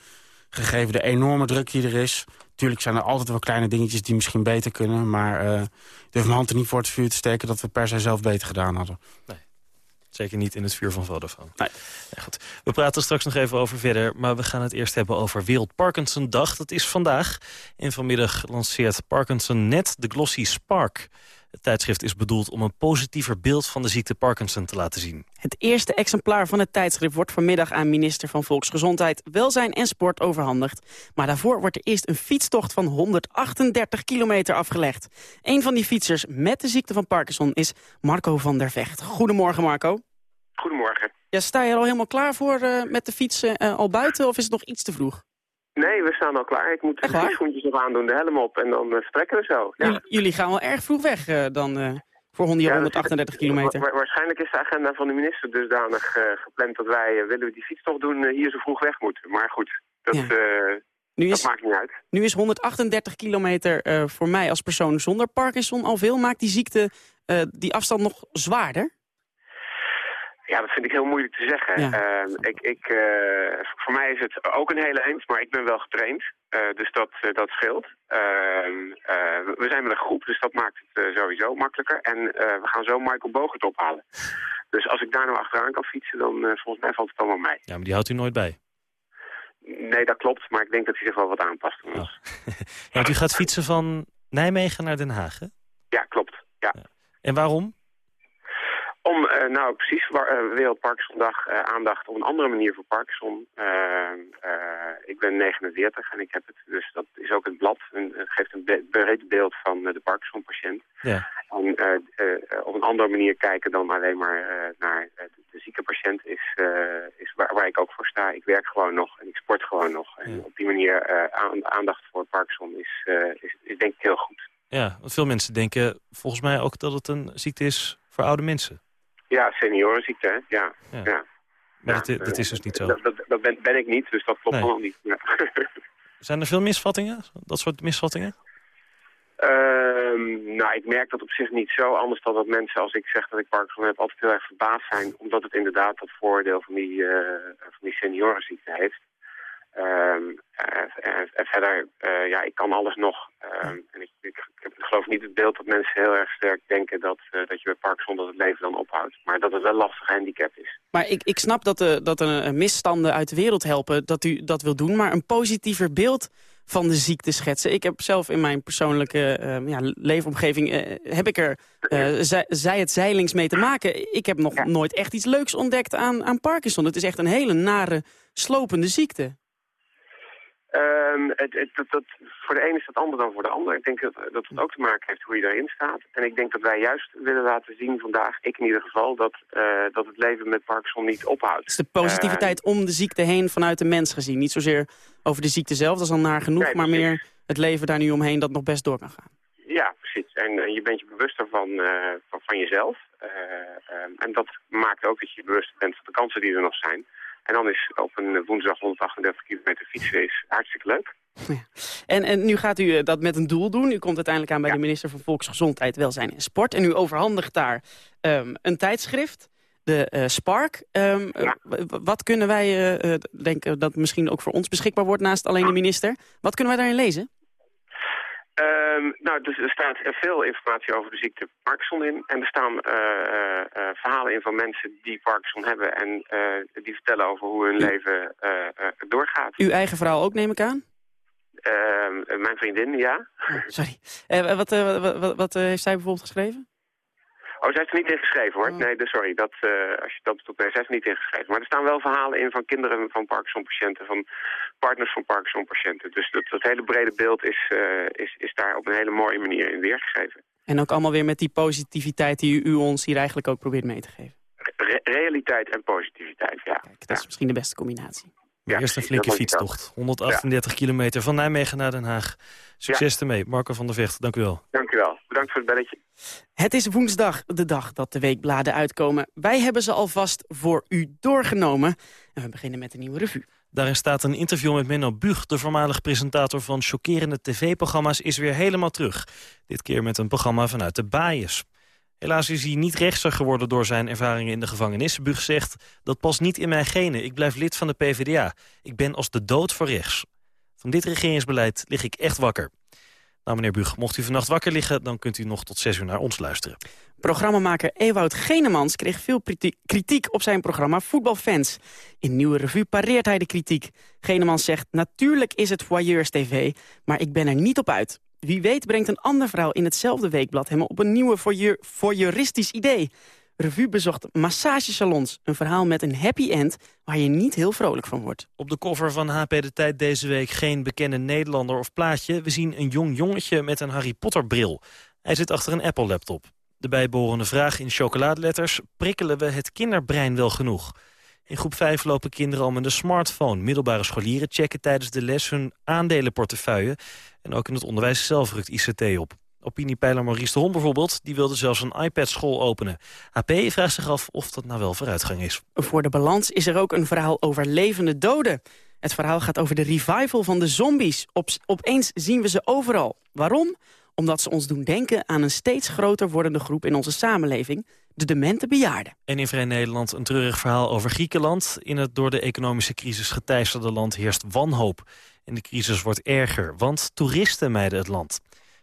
gegeven de enorme druk die er is... Tuurlijk zijn er altijd wel kleine dingetjes die misschien beter kunnen. Maar ik durf mijn hand er niet voor het vuur te steken... dat we per se zelf beter gedaan hadden. Zeker niet in het vuur van Vodafone. Nee. Ja, goed. We praten straks nog even over verder, maar we gaan het eerst hebben over Wereld Parkinson Dag. Dat is vandaag. En vanmiddag lanceert Parkinson net de Glossy Spark. Het tijdschrift is bedoeld om een positiever beeld van de ziekte Parkinson te laten zien. Het eerste exemplaar van het tijdschrift wordt vanmiddag aan minister van Volksgezondheid, Welzijn en Sport overhandigd. Maar daarvoor wordt er eerst een fietstocht van 138 kilometer afgelegd. Een van die fietsers met de ziekte van Parkinson is Marco van der Vecht. Goedemorgen Marco. Goedemorgen. Ja, sta je er al helemaal klaar voor eh, met de fietsen eh, al buiten of is het nog iets te vroeg? Nee, we staan al klaar. Ik moet de schoentjes nog aandoen, de helm op en dan eh, vertrekken we zo. Ja. Jullie, jullie gaan wel erg vroeg weg eh, dan eh, voor 100 Ja, 138 kilometer. wa- wa- waarschijnlijk is de agenda van de minister dusdanig eh, gepland dat wij, eh, willen we die fietstocht doen, eh, hier zo vroeg weg moeten. Maar goed, dat, Ja. eh, Nu dat is, maakt niet uit. nu is 138 kilometer eh, voor mij als persoon zonder Parkinson al veel. Maakt die ziekte eh, die afstand nog zwaarder? Ja, dat vind ik heel moeilijk te zeggen. Ja. Ehm, ik, ik, eh, voor mij is het ook een hele eind, maar ik ben wel getraind. Eh, dus dat, eh, dat scheelt. Ehm, eh, we- zijn met een groep, dus dat maakt het eh, sowieso makkelijker. En eh, we gaan zo Michael Bogert ophalen. Dus als ik daar nou achteraan kan fietsen, dan eh, volgens mij valt het allemaal mee. Ja, maar die houdt u nooit bij. Nee, dat klopt, maar ik denk dat hij zich wel wat aanpast. aan ons. Ja, want u gaat fietsen van Nijmegen naar Den Haag, hè? Ja, klopt. Ja. En waarom? Om, eh, nou precies, waar, eh, Wereld Parkinsondag eh, aandacht op een andere manier voor Parkinson. Ik ben 49 en ik heb het, dus dat is ook het blad. En, het geeft een be- breed beeld van de Parkinson-patiënt. Ja. En op een andere manier kijken dan alleen maar naar de, de zieke patiënt is, is waar, waar ik ook voor sta. Ik werk gewoon nog en ik sport gewoon nog. En op die manier aan- aandacht voor Parkinson is, is, is denk ik heel goed. Ja, want veel mensen denken volgens mij ook dat het een ziekte is voor oude mensen. Ja, seniorenziekte, hè? Ja. Ja. ja. Maar Ja, dat, dat is dus niet zo. Dat, dat, dat ben, ben ik niet, dus dat klopt Nee. gewoon niet. Ja. (laughs) Zijn er veel misvattingen? Dat soort misvattingen? Ehm, nou, ik merk dat op zich niet zo. Anders dan dat mensen, als ik zeg dat ik Parkinson heb, altijd heel erg verbaasd zijn. Omdat het inderdaad dat voordeel van die, eh, van die seniorenziekte heeft. Ehm, en, verder, eh, ja, ik kan alles nog. Ehm, en ik, ik, ik geloof niet het beeld dat mensen heel erg sterk denken dat, uh, dat je bij Parkinson dat het leven dan ophoudt. Maar dat het wel lastig handicap is. Maar ik, ik snap dat, de, dat er misstanden uit de wereld helpen, dat u dat wil doen. Maar een positiever beeld van de ziekte schetsen. Ik heb zelf in mijn persoonlijke uh, ja, leefomgeving... Uh, heb ik er, uh, zij, zij, het zeilings mee te maken. Ik heb nog nooit echt iets leuks ontdekt aan, aan Parkinson. Het is echt een hele nare, slopende ziekte. Um, het, het, dat, voor de een is dat ander dan voor de ander. Ik denk dat, dat het ook te maken heeft hoe je daarin staat. En ik denk dat wij juist willen laten zien vandaag, ik in ieder geval, dat, uh, dat het leven met Parkinson niet ophoudt. Dus de positiviteit uh, om de ziekte heen vanuit de mens gezien. Niet zozeer over de ziekte zelf, dat is al naar genoeg, nee, maar meer het leven daar nu omheen dat nog best door kan gaan. Ja, precies. En uh, je bent je bewuster van, van, van, jezelf. en dat maakt ook dat je bewust bent van de kansen die er nog zijn. En dan is op een woensdag 138 kilometer fietsen is hartstikke leuk. Ja. En, en nu gaat u dat met een doel doen. U komt uiteindelijk aan bij ja. de minister van Volksgezondheid, Welzijn en Sport. En u overhandigt daar um, een tijdschrift, de uh, Spark. Um, ja. Wat kunnen wij, uh, denken dat misschien ook voor ons beschikbaar wordt naast alleen de minister. Wat kunnen wij daarin lezen? Um, nou, dus er staat veel informatie over de ziekte Parkinson in. En er staan uh, uh, verhalen in van mensen die Parkinson hebben... en uh, die vertellen over hoe hun leven doorgaat. Uw eigen vrouw ook, neem ik aan? Ehm, mijn vriendin, ja. Oh, sorry. wat, wat, wat, wat heeft zij bijvoorbeeld geschreven? Oh, zij heeft er niet ingeschreven hoor. Oh. Nee, dus sorry. Dat, uh, als je dat bedoelt, nee, zij is er niet ingeschreven. Maar er staan wel verhalen in van kinderen van Parkinson-patiënten, van partners van Parkinson-patiënten. Dus dat, dat hele brede beeld is, uh, is, is daar op een hele mooie manier in weergegeven. En ook allemaal weer met die positiviteit die u, ons hier eigenlijk ook probeert mee te geven. Re realiteit en positiviteit, ja. Kijk, dat is misschien de beste combinatie. Ja, Eerst een flinke fietstocht. 138 ja. kilometer van Nijmegen naar Den Haag. Succes ja. ermee. Marco van der Vecht, dank u wel. Dank u wel. Bedankt voor het belletje. Het is woensdag, de dag dat de weekbladen uitkomen. Wij hebben ze alvast voor u doorgenomen. En we beginnen met een nieuwe revue. Daarin staat een interview met Menno Bug, de voormalig presentator van chockerende tv-programma's, is weer helemaal terug. Dit keer met een programma vanuit de Baaiers. Helaas is hij niet rechtser geworden door zijn ervaringen in de gevangenis. Bug zegt, dat past niet in mijn genen. Ik blijf lid van de PvdA. Ik ben als de dood voor rechts. Van dit regeringsbeleid lig ik echt wakker. Nou, meneer Bug, mocht u vannacht wakker liggen... dan kunt u nog tot zes uur naar ons luisteren. Programmamaker Ewout Genemans kreeg veel kritiek op zijn programma Voetbalfans. In Nieuwe Revue pareert hij de kritiek. Genemans zegt, natuurlijk is het voyeurs TV, maar ik ben er niet op uit. Wie weet brengt een ander vrouw in hetzelfde weekblad hem op een nieuwe voyeur, voyeuristisch idee. Revue bezocht massagesalons. Een verhaal met een happy end waar je niet heel vrolijk van wordt. Op de cover van HP De Tijd deze week geen bekende Nederlander of plaatje. We zien een jong jongetje met een Harry Potter bril. Hij zit achter een Apple laptop. De bijbehorende vraag in chocoladeletters... prikkelen we het kinderbrein wel genoeg? In groep 5 lopen kinderen al met een smartphone. Middelbare scholieren checken tijdens de les hun aandelenportefeuille. En ook in het onderwijs zelf rukt ICT op. Opiniepeiler Maurice de Hond bijvoorbeeld, die wilde zelfs een iPad-school openen. HP vraagt zich af of dat nou wel vooruitgang is. Voor de balans is er ook een verhaal over levende doden. Het verhaal gaat over de revival van de zombies. Op, opeens zien we ze overal. Waarom? Omdat ze ons doen denken aan een steeds groter wordende groep in onze samenleving, de demente bejaarden. En in Vrij Nederland een treurig verhaal over Griekenland. In het door de economische crisis geteisterde land heerst wanhoop. En de crisis wordt erger, want toeristen mijden het land.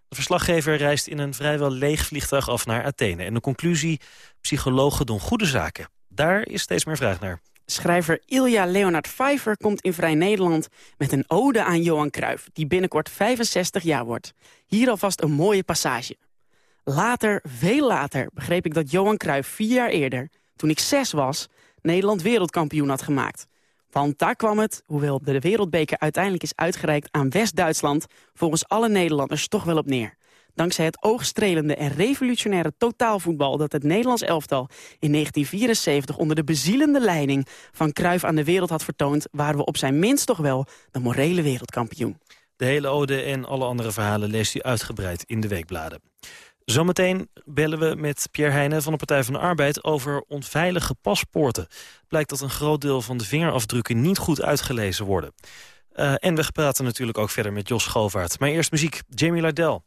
De verslaggever reist in een vrijwel leeg vliegtuig af naar Athene. En de conclusie, psychologen doen goede zaken. Daar is steeds meer vraag naar. Schrijver Ilja Leonard Pfeiffer komt in Vrij Nederland met een ode aan Johan Cruijff, die binnenkort 65 jaar wordt. Hier alvast een mooie passage. Later, veel later, begreep ik dat Johan Cruijff vier jaar eerder, toen ik zes was, Nederland wereldkampioen had gemaakt. Want daar kwam het, hoewel de wereldbeker uiteindelijk is uitgereikt aan West-Duitsland... volgens alle Nederlanders toch wel op neer. Dankzij het oogstrelende en revolutionaire totaalvoetbal... dat het Nederlands elftal in 1974 onder de bezielende leiding... van Cruijff aan de wereld had vertoond... waren we op zijn minst toch wel de morele wereldkampioen. De hele ode en alle andere verhalen leest u uitgebreid in de weekbladen. Zometeen bellen we met Pierre Heijnen van de Partij van de Arbeid over onveilige paspoorten. Blijkt dat een groot deel van de vingerafdrukken niet goed uitgelezen worden. Uh, en we praten natuurlijk ook verder met Jos Schovaert. Maar eerst muziek, Jamie Lardell.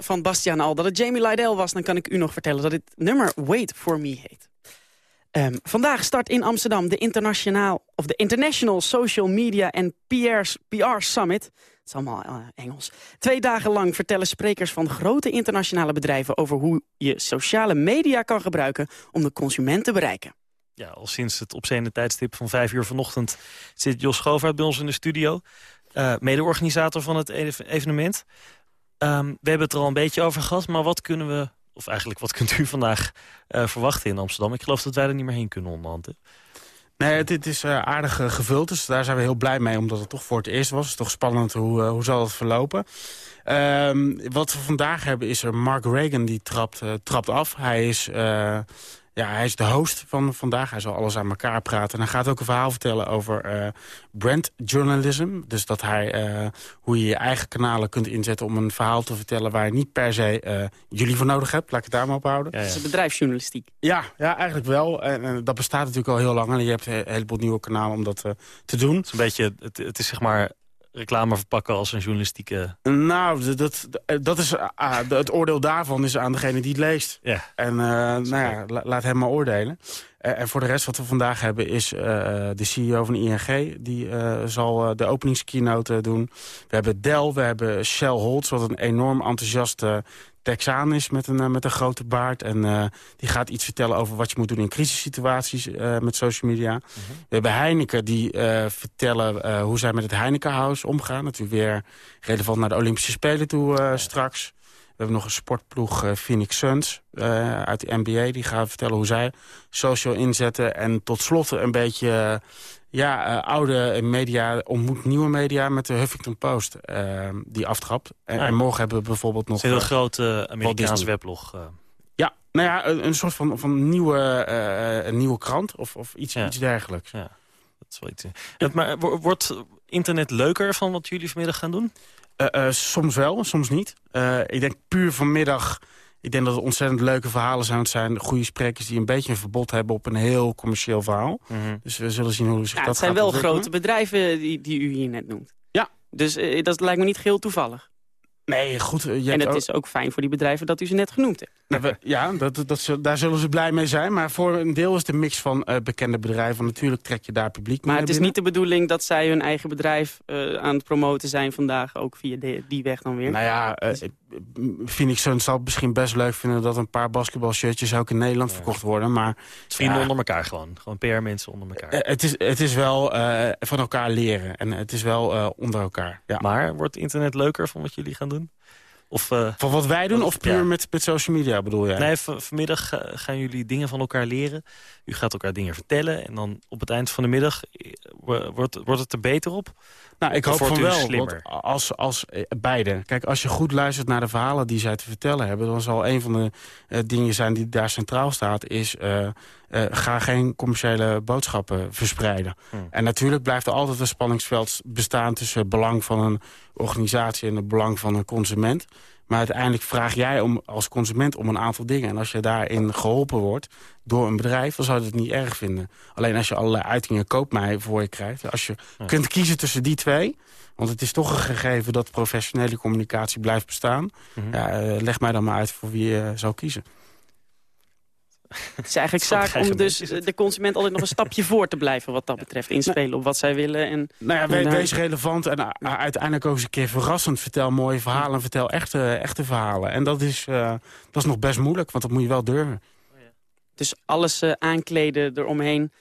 Van Bastiaan al dat het Jamie Lydell was. Dan kan ik u nog vertellen dat dit nummer Wait For Me heet. Ehm, vandaag start in Amsterdam de, internationaal, of de International Social Media and PR's, PR Summit. Het is allemaal eh, Engels. Twee dagen lang vertellen sprekers van grote internationale bedrijven... over hoe je sociale media kan gebruiken om de consument te bereiken. Ja, al sinds het opzene tijdstip van vijf uur vanochtend zit Jos Govaert bij ons in de studio. eh Mede-organisator van het even- evenement. Ehm, we hebben het er al een beetje over gehad, maar wat kunnen we... of eigenlijk wat kunt u (laughs) vandaag eh, verwachten in Amsterdam? Ik geloof dat wij er niet meer heen kunnen onderhand. Nee, dit is eh, aardig eh, gevuld, dus daar zijn we heel blij mee... omdat het toch voor het eerst was. Het is toch spannend hoe, hoe zal het verlopen. Ehm, wat we vandaag hebben is er Mark Reagan, die trapt, trapt af. Hij is, ja, hij is de host van vandaag. Hij zal alles aan elkaar praten. En hij gaat ook een verhaal vertellen over eh brand journalism. Dus dat hij, eh, hoe je je eigen kanalen kunt inzetten... om een verhaal te vertellen waar je niet per se eh, jullie voor nodig hebt. Laat ik het daar maar op houden. Dat is bedrijfsjournalistiek. Ja, ja, eigenlijk wel. En, en dat bestaat natuurlijk al heel lang. En je hebt een heleboel nieuwe kanalen om dat eh, te doen. Het is een beetje, het, het is zeg maar reclame verpakken als een journalistieke... Nou, dat, dat, dat is, ah, het oordeel daarvan is aan degene die het leest. Ja. En eh, nou ja, la- laat hem maar oordelen. Eh, en voor de rest wat we vandaag hebben is eh, de CEO van ING. Die eh, zal eh, de openingskeynote eh, doen. We hebben Dell, we hebben Shell Holtz, wat een enorm enthousiaste Texaan is met een, eh, met een grote baard. En eh, die gaat iets vertellen over wat je moet doen in crisissituaties eh, met social media. We hebben Heineken die vertellen hoe zij met het Heineken House omgaan. Natuurlijk weer relevant naar de Olympische Spelen toe straks. We hebben nog een sportploeg eh, Phoenix Suns eh, uit de NBA. Die gaan vertellen hoe zij social inzetten. En tot slot een beetje eh, ja, oude media ontmoet nieuwe media met de Huffington Post. die aftrapt. En, Ja. en morgen hebben we bijvoorbeeld nog... Een heel eh, groot eh, Amerikaans Disney. weblog. ja, nou ja, een, een soort van, van nieuwe, een nieuwe krant of, of iets, Ja. iets dergelijks. Ja. is wel iets. Het, maar wo- wordt internet leuker van wat jullie vanmiddag gaan doen? Eh, eh, soms wel, soms niet. Eh, ik denk puur vanmiddag... Ik denk dat het ontzettend leuke verhalen zijn. Het zijn goede sprekers die een beetje een verbod hebben op een heel commercieel verhaal. Dus we zullen zien hoe zich Ja, dat het zijn gaat wel ontwikkelen. grote bedrijven die, die u hier net noemt. Ja. Dus dat lijkt me niet geheel toevallig. Nee, goed. Je En het ook- is ook fijn voor die bedrijven dat u ze net genoemd hebt. Nou, we- ja, dat, dat, ze- daar zullen ze blij mee zijn. Maar voor een deel is het een mix van eh, bekende bedrijven. Natuurlijk trek je daar publiek mee Maar het is niet de bedoeling dat zij hun eigen bedrijf eh, aan het promoten zijn vandaag. Ook via de- die weg dan weer. Nou ja, eh, Phoenix Suns zal het misschien best leuk vinden... dat een paar basketbalshirtjes ook in Nederland verkocht worden. Maar Vrienden ja, onder elkaar gewoon. Gewoon PR-mensen onder elkaar. het, is, het is wel eh, van elkaar leren. En het is wel eh, onder elkaar. Ja. Maar wordt internet leuker van wat jullie gaan doen? Of, eh, Van wat wij doen of puur Ja. met, met social media bedoel jij? Nee, vanmiddag eh, gaan jullie dingen van elkaar leren. U gaat elkaar dingen vertellen. En dan op het eind van de middag eh, wo- wordt, wordt het er beter op? Nou, ik hoop van wel. slimmer? Want als, als eh, beide. Kijk, als je goed luistert naar de verhalen die zij te vertellen hebben... dan zal een van de eh, dingen zijn die daar centraal staat... is eh, ga geen commerciële boodschappen verspreiden. Hmm. En natuurlijk blijft er altijd een spanningsveld bestaan... tussen het belang van een organisatie en het belang van een consument. Maar uiteindelijk vraag jij om, als consument om een aantal dingen. En als je daarin geholpen wordt door een bedrijf... dan zou je het niet erg vinden. Alleen als je allerlei uitingen koop mij voor je krijgt... als je kunt kiezen tussen die twee... want het is toch een gegeven dat professionele communicatie blijft bestaan... Mhm. ja, eh, leg mij dan maar uit voor wie je zou kiezen. Het is eigenlijk zaak om dus de consument altijd nog een stapje voor te blijven... wat dat betreft. Inspelen op wat zij willen. En, Nou ja, en wees relevant en uh, uiteindelijk ook eens een keer verrassend. Vertel mooie verhalen en vertel echte, echte verhalen. En dat is, eh, dat is nog best moeilijk, want dat moet je wel durven. Dus alles eh, aankleden eromheen.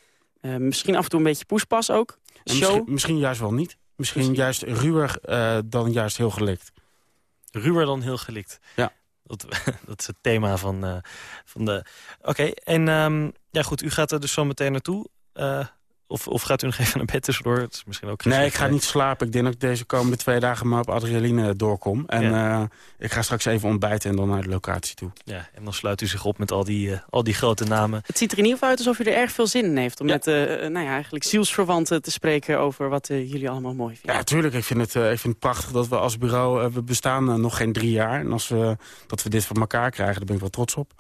Eh, misschien af en toe een beetje poespas ook. Show. misschien, misschien juist wel niet. Misschien juist ruwer eh, dan juist heel gelikt. Ruwer dan heel gelikt. Ja. Dat, (laughs) dat is het thema van, eh, van de... Oké, en ehm, ja goed, u gaat er dus zo meteen naartoe. Eh, of, of gaat u nog even naar bed tussendoor? Het is misschien ook Nee, ik ga eh, niet slapen. Ik denk dat ik deze komende twee dagen maar op adrenaline doorkom. En eh, ik ga straks even ontbijten en dan naar de locatie toe. Ja, en dan sluit u zich op met al die, eh, al die grote namen. Het ziet er in ieder geval uit alsof u er erg veel zin in heeft... om met eh, nou ja, eigenlijk zielsverwanten te spreken over wat eh, jullie allemaal mooi vinden. Ja, tuurlijk. Ik vind het, eh, ik vind het prachtig dat we als bureau... eh, we bestaan eh, nog geen drie jaar. En als we, dat we dit van elkaar krijgen, daar ben ik wel trots op.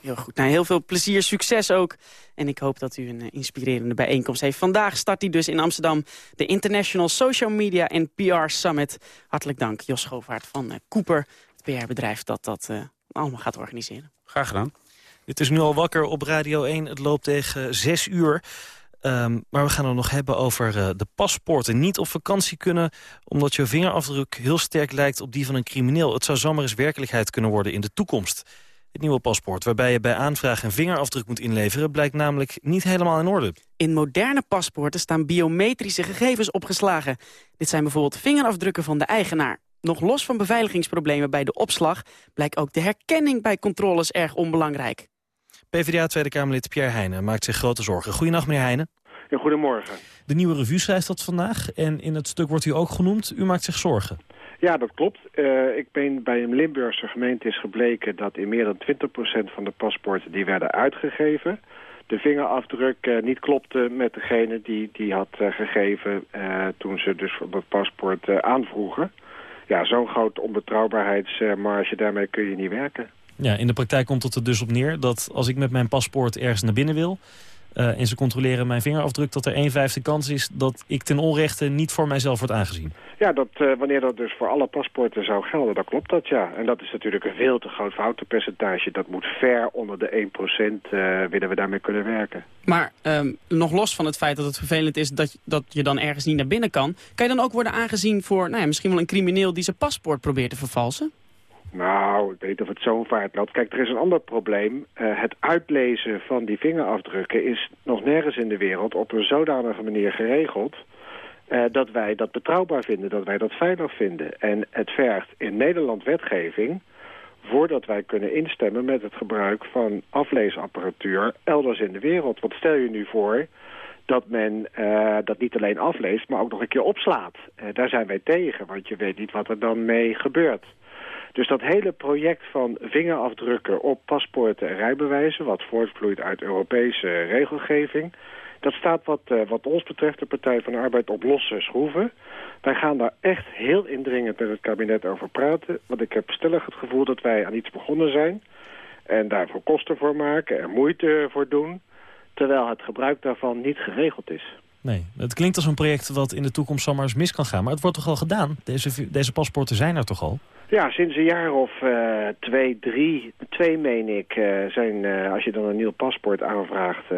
Heel goed. Nou, heel veel plezier, succes ook. En ik hoop dat u een eh, inspirerende bijeenkomst heeft. Vandaag start hij dus in Amsterdam de International Social Media and PR Summit. Hartelijk dank, Jos Schoovaert van eh, Cooper, het PR-bedrijf dat dat eh, allemaal gaat organiseren. Graag gedaan. Dit is nu al wakker op Radio 1. Het loopt tegen 6 uur. Ehm, maar we gaan het nog hebben over de paspoorten. Niet op vakantie kunnen omdat je vingerafdruk heel sterk lijkt op die van een crimineel. Het zou zomaar eens werkelijkheid kunnen worden in de toekomst. Het nieuwe paspoort, waarbij je bij aanvraag een vingerafdruk moet inleveren... blijkt namelijk niet helemaal in orde. In moderne paspoorten staan biometrische gegevens opgeslagen. Dit zijn bijvoorbeeld vingerafdrukken van de eigenaar. Nog los van beveiligingsproblemen bij de opslag... blijkt ook de herkenning bij controles erg onbelangrijk. PvdA Tweede Kamerlid Pierre Heijnen maakt zich grote zorgen. Goedenacht, meneer Heijnen. Ja, goedemorgen. De nieuwe revue schrijft dat vandaag. En in het stuk wordt u ook genoemd. U maakt zich zorgen. Ja, dat klopt. Eh, ik ben bij een Limburgse gemeente is gebleken dat in meer dan 20% van de paspoorten die werden uitgegeven... de vingerafdruk eh, niet klopte met degene die die had eh, gegeven toen ze dus het paspoort aanvroegen. Ja, zo'n grote onbetrouwbaarheidsmarge, daarmee kun je niet werken. Ja, in de praktijk komt het er dus op neer dat als ik met mijn paspoort ergens naar binnen wil... eh, en ze controleren mijn vingerafdruk, dat er 1 vijfde kans is... dat ik ten onrechte niet voor mijzelf wordt aangezien. Ja, dat, eh, wanneer dat dus voor alle paspoorten zou gelden, dan klopt dat ja. En dat is natuurlijk een veel te groot foutenpercentage. Dat moet ver onder de 1% eh willen we daarmee kunnen werken. Maar ehm, nog los van het feit dat het vervelend is dat, dat je dan ergens niet naar binnen kan... kan je dan ook worden aangezien voor nou ja, misschien wel een crimineel die zijn paspoort probeert te vervalsen? Nou, ik weet of het zo'n vaart loopt. Kijk, er is een ander probleem. Eh, het uitlezen van die vingerafdrukken is nog nergens in de wereld op een zodanige manier geregeld... eh, dat wij dat betrouwbaar vinden, dat wij dat veilig vinden. En het vergt in Nederland wetgeving voordat wij kunnen instemmen met het gebruik van afleesapparatuur elders in de wereld. Want stel je nu voor dat men eh, dat niet alleen afleest, maar ook nog een keer opslaat. Daar zijn wij tegen, want je weet niet wat er dan mee gebeurt. Dus dat hele project van vingerafdrukken op paspoorten en rijbewijzen... wat voortvloeit uit Europese regelgeving... Dat staat wat, eh, wat ons betreft de Partij van de Arbeid op losse schroeven. Wij gaan daar echt heel indringend met het kabinet over praten. Want ik heb stellig het gevoel dat wij aan iets begonnen zijn. En daarvoor kosten voor maken en moeite voor doen. Terwijl het gebruik daarvan niet geregeld is. Nee, het klinkt als een project wat in de toekomst zomaar eens mis kan gaan. Maar het wordt toch al gedaan? Deze, deze paspoorten zijn er toch al? Ja, sinds een jaar of eh, twee, drie, twee meen ik, eh, zijn, eh, als je dan een nieuw paspoort aanvraagt,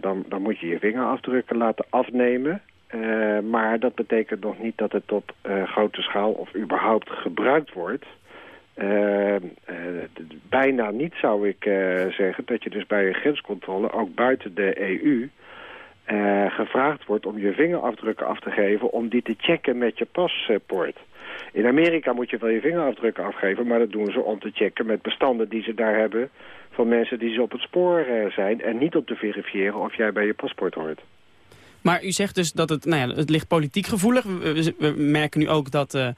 dan, dan moet je je vingerafdrukken laten afnemen. Maar dat betekent nog niet dat het op grote schaal of überhaupt gebruikt wordt. Bijna niet zou ik zeggen dat je dus bij een grenscontrole, ook buiten de EU, eh, gevraagd wordt om je vingerafdrukken af te geven om die te checken met je paspoort. In Amerika moet je wel je vingerafdrukken afgeven, maar dat doen ze om te checken met bestanden die ze daar hebben van mensen die ze op het spoor eh, zijn en niet om te verifiëren of jij bij je paspoort hoort. Maar u zegt dus dat het, nou ja, het ligt politiek gevoelig. We, merken nu ook dat eh,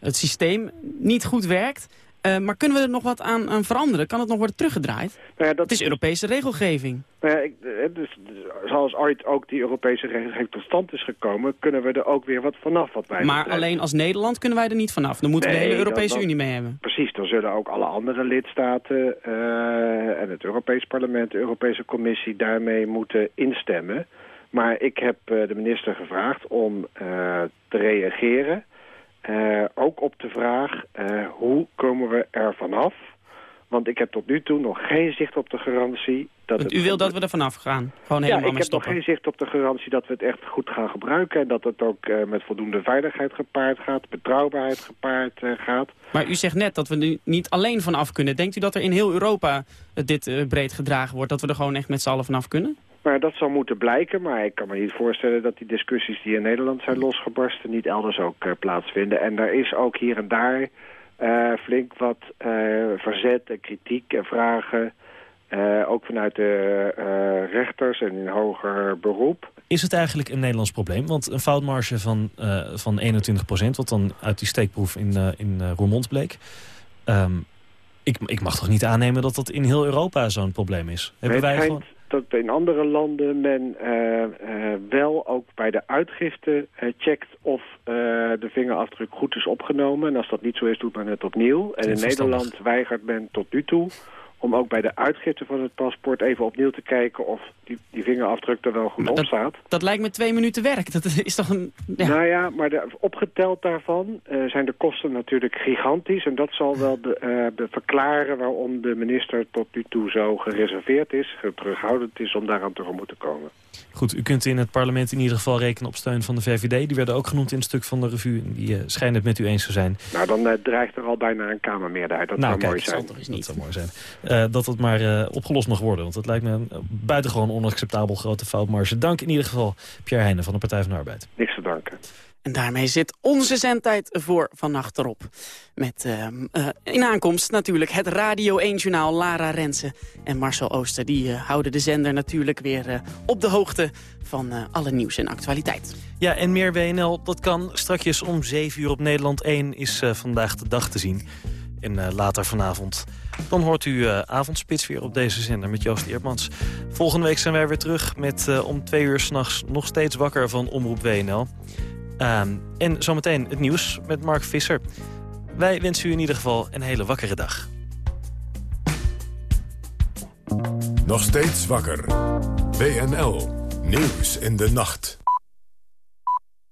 het systeem niet goed werkt. Eh, maar kunnen we er nog wat aan, aan veranderen? Kan het nog worden teruggedraaid? Nou ja, dat Het is Europese regelgeving. Nou ja, ik, eh, dus, dus zoals ooit ook die Europese regelgeving tot stand is gekomen, kunnen we er ook weer wat vanaf wat wij Maar betreft. alleen als Nederland kunnen wij er niet vanaf. Dan moeten we de hele Europese dat- Unie mee hebben. Precies, dan zullen ook alle andere lidstaten eh, en het Europees Parlement, de Europese Commissie daarmee moeten instemmen. Maar ik heb eh, de minister gevraagd om eh, te reageren, eh, ook op de vraag eh, hoe komen we er vanaf? Want ik heb tot nu toe nog geen zicht op de garantie dat Want u wil dat we er vanaf gaan. Gewoon ja, helemaal ik mee heb nog geen zicht op de garantie dat we het echt goed gaan gebruiken. En dat het ook eh, met voldoende veiligheid gepaard gaat, betrouwbaarheid gepaard gaat. Maar u zegt net dat we er niet alleen vanaf kunnen. Denkt u dat er in heel Europa dit breed gedragen wordt? Dat we er gewoon echt met z'n allen vanaf kunnen? Maar dat zal moeten blijken. Maar ik kan me niet voorstellen dat die discussies die in Nederland zijn losgebarsten... niet elders ook eh, plaatsvinden. En daar is ook hier en daar eh, flink wat eh, verzet en kritiek en vragen... ook vanuit de rechters en in hoger beroep. Is het eigenlijk een Nederlands probleem? Want een foutmarge van, van 21% wat dan uit die steekproef in, in Roermond bleek... ehm, ik, ik mag toch niet aannemen dat dat in heel Europa zo'n probleem is? Hebben wij gewoon... dat in andere landen men eh, eh, wel ook bij de uitgifte eh, checkt of eh, de vingerafdruk goed is opgenomen. En als dat niet zo is, doet men het opnieuw. En in. Nederland weigert men tot nu toe om ook bij de uitgifte van het paspoort even opnieuw te kijken of die, die vingerafdruk er wel goed Maar op dat- staat. Dat lijkt me twee minuten werk. Dat is toch een... Ja. Nou ja, maar de, opgeteld daarvan eh, zijn de kosten natuurlijk gigantisch. En dat zal wel de, eh, verklaren waarom de minister tot nu toe zo gereserveerd is, terughoudend is om daaraan tegemoet te komen. Goed, u kunt in het parlement in ieder geval rekenen op steun van de VVD. Die werden ook genoemd in het stuk van de revue. En die eh, schijnen het met u eens te zijn. Nou, dan eh, dreigt er al bijna een kamermeerderheid. Dat nou, zou kijk, mooi zijn. Dat, dat zou mooi zijn. Eh, dat het maar eh, opgelost mag worden. Want het lijkt me een buitengewoon onacceptabel grote foutmarge. Dank in ieder geval Pierre Heijnen van de Partij van de Arbeid. Niks te danken. En daarmee zit onze zendtijd voor vannacht erop. Met ehm, eh, in aankomst natuurlijk het Radio 1-journaal Lara Rensen en Marcel Ooster. Die eh, houden de zender natuurlijk weer eh, op de hoogte van alle nieuws en actualiteit. Ja, en meer WNL, dat kan strakjes om 7 uur op Nederland 1 is vandaag de dag te zien. En later vanavond. Dan hoort u Avondspits weer op deze zender met Joost Eertmans. Volgende week zijn wij weer terug met om twee uur s'nachts nog steeds wakker van Omroep WNL. Ehm, en zometeen het nieuws met Mark Visser. Wij wensen u in ieder geval een hele wakkere dag. Nog steeds wakker. WNL. Nieuws in de nacht.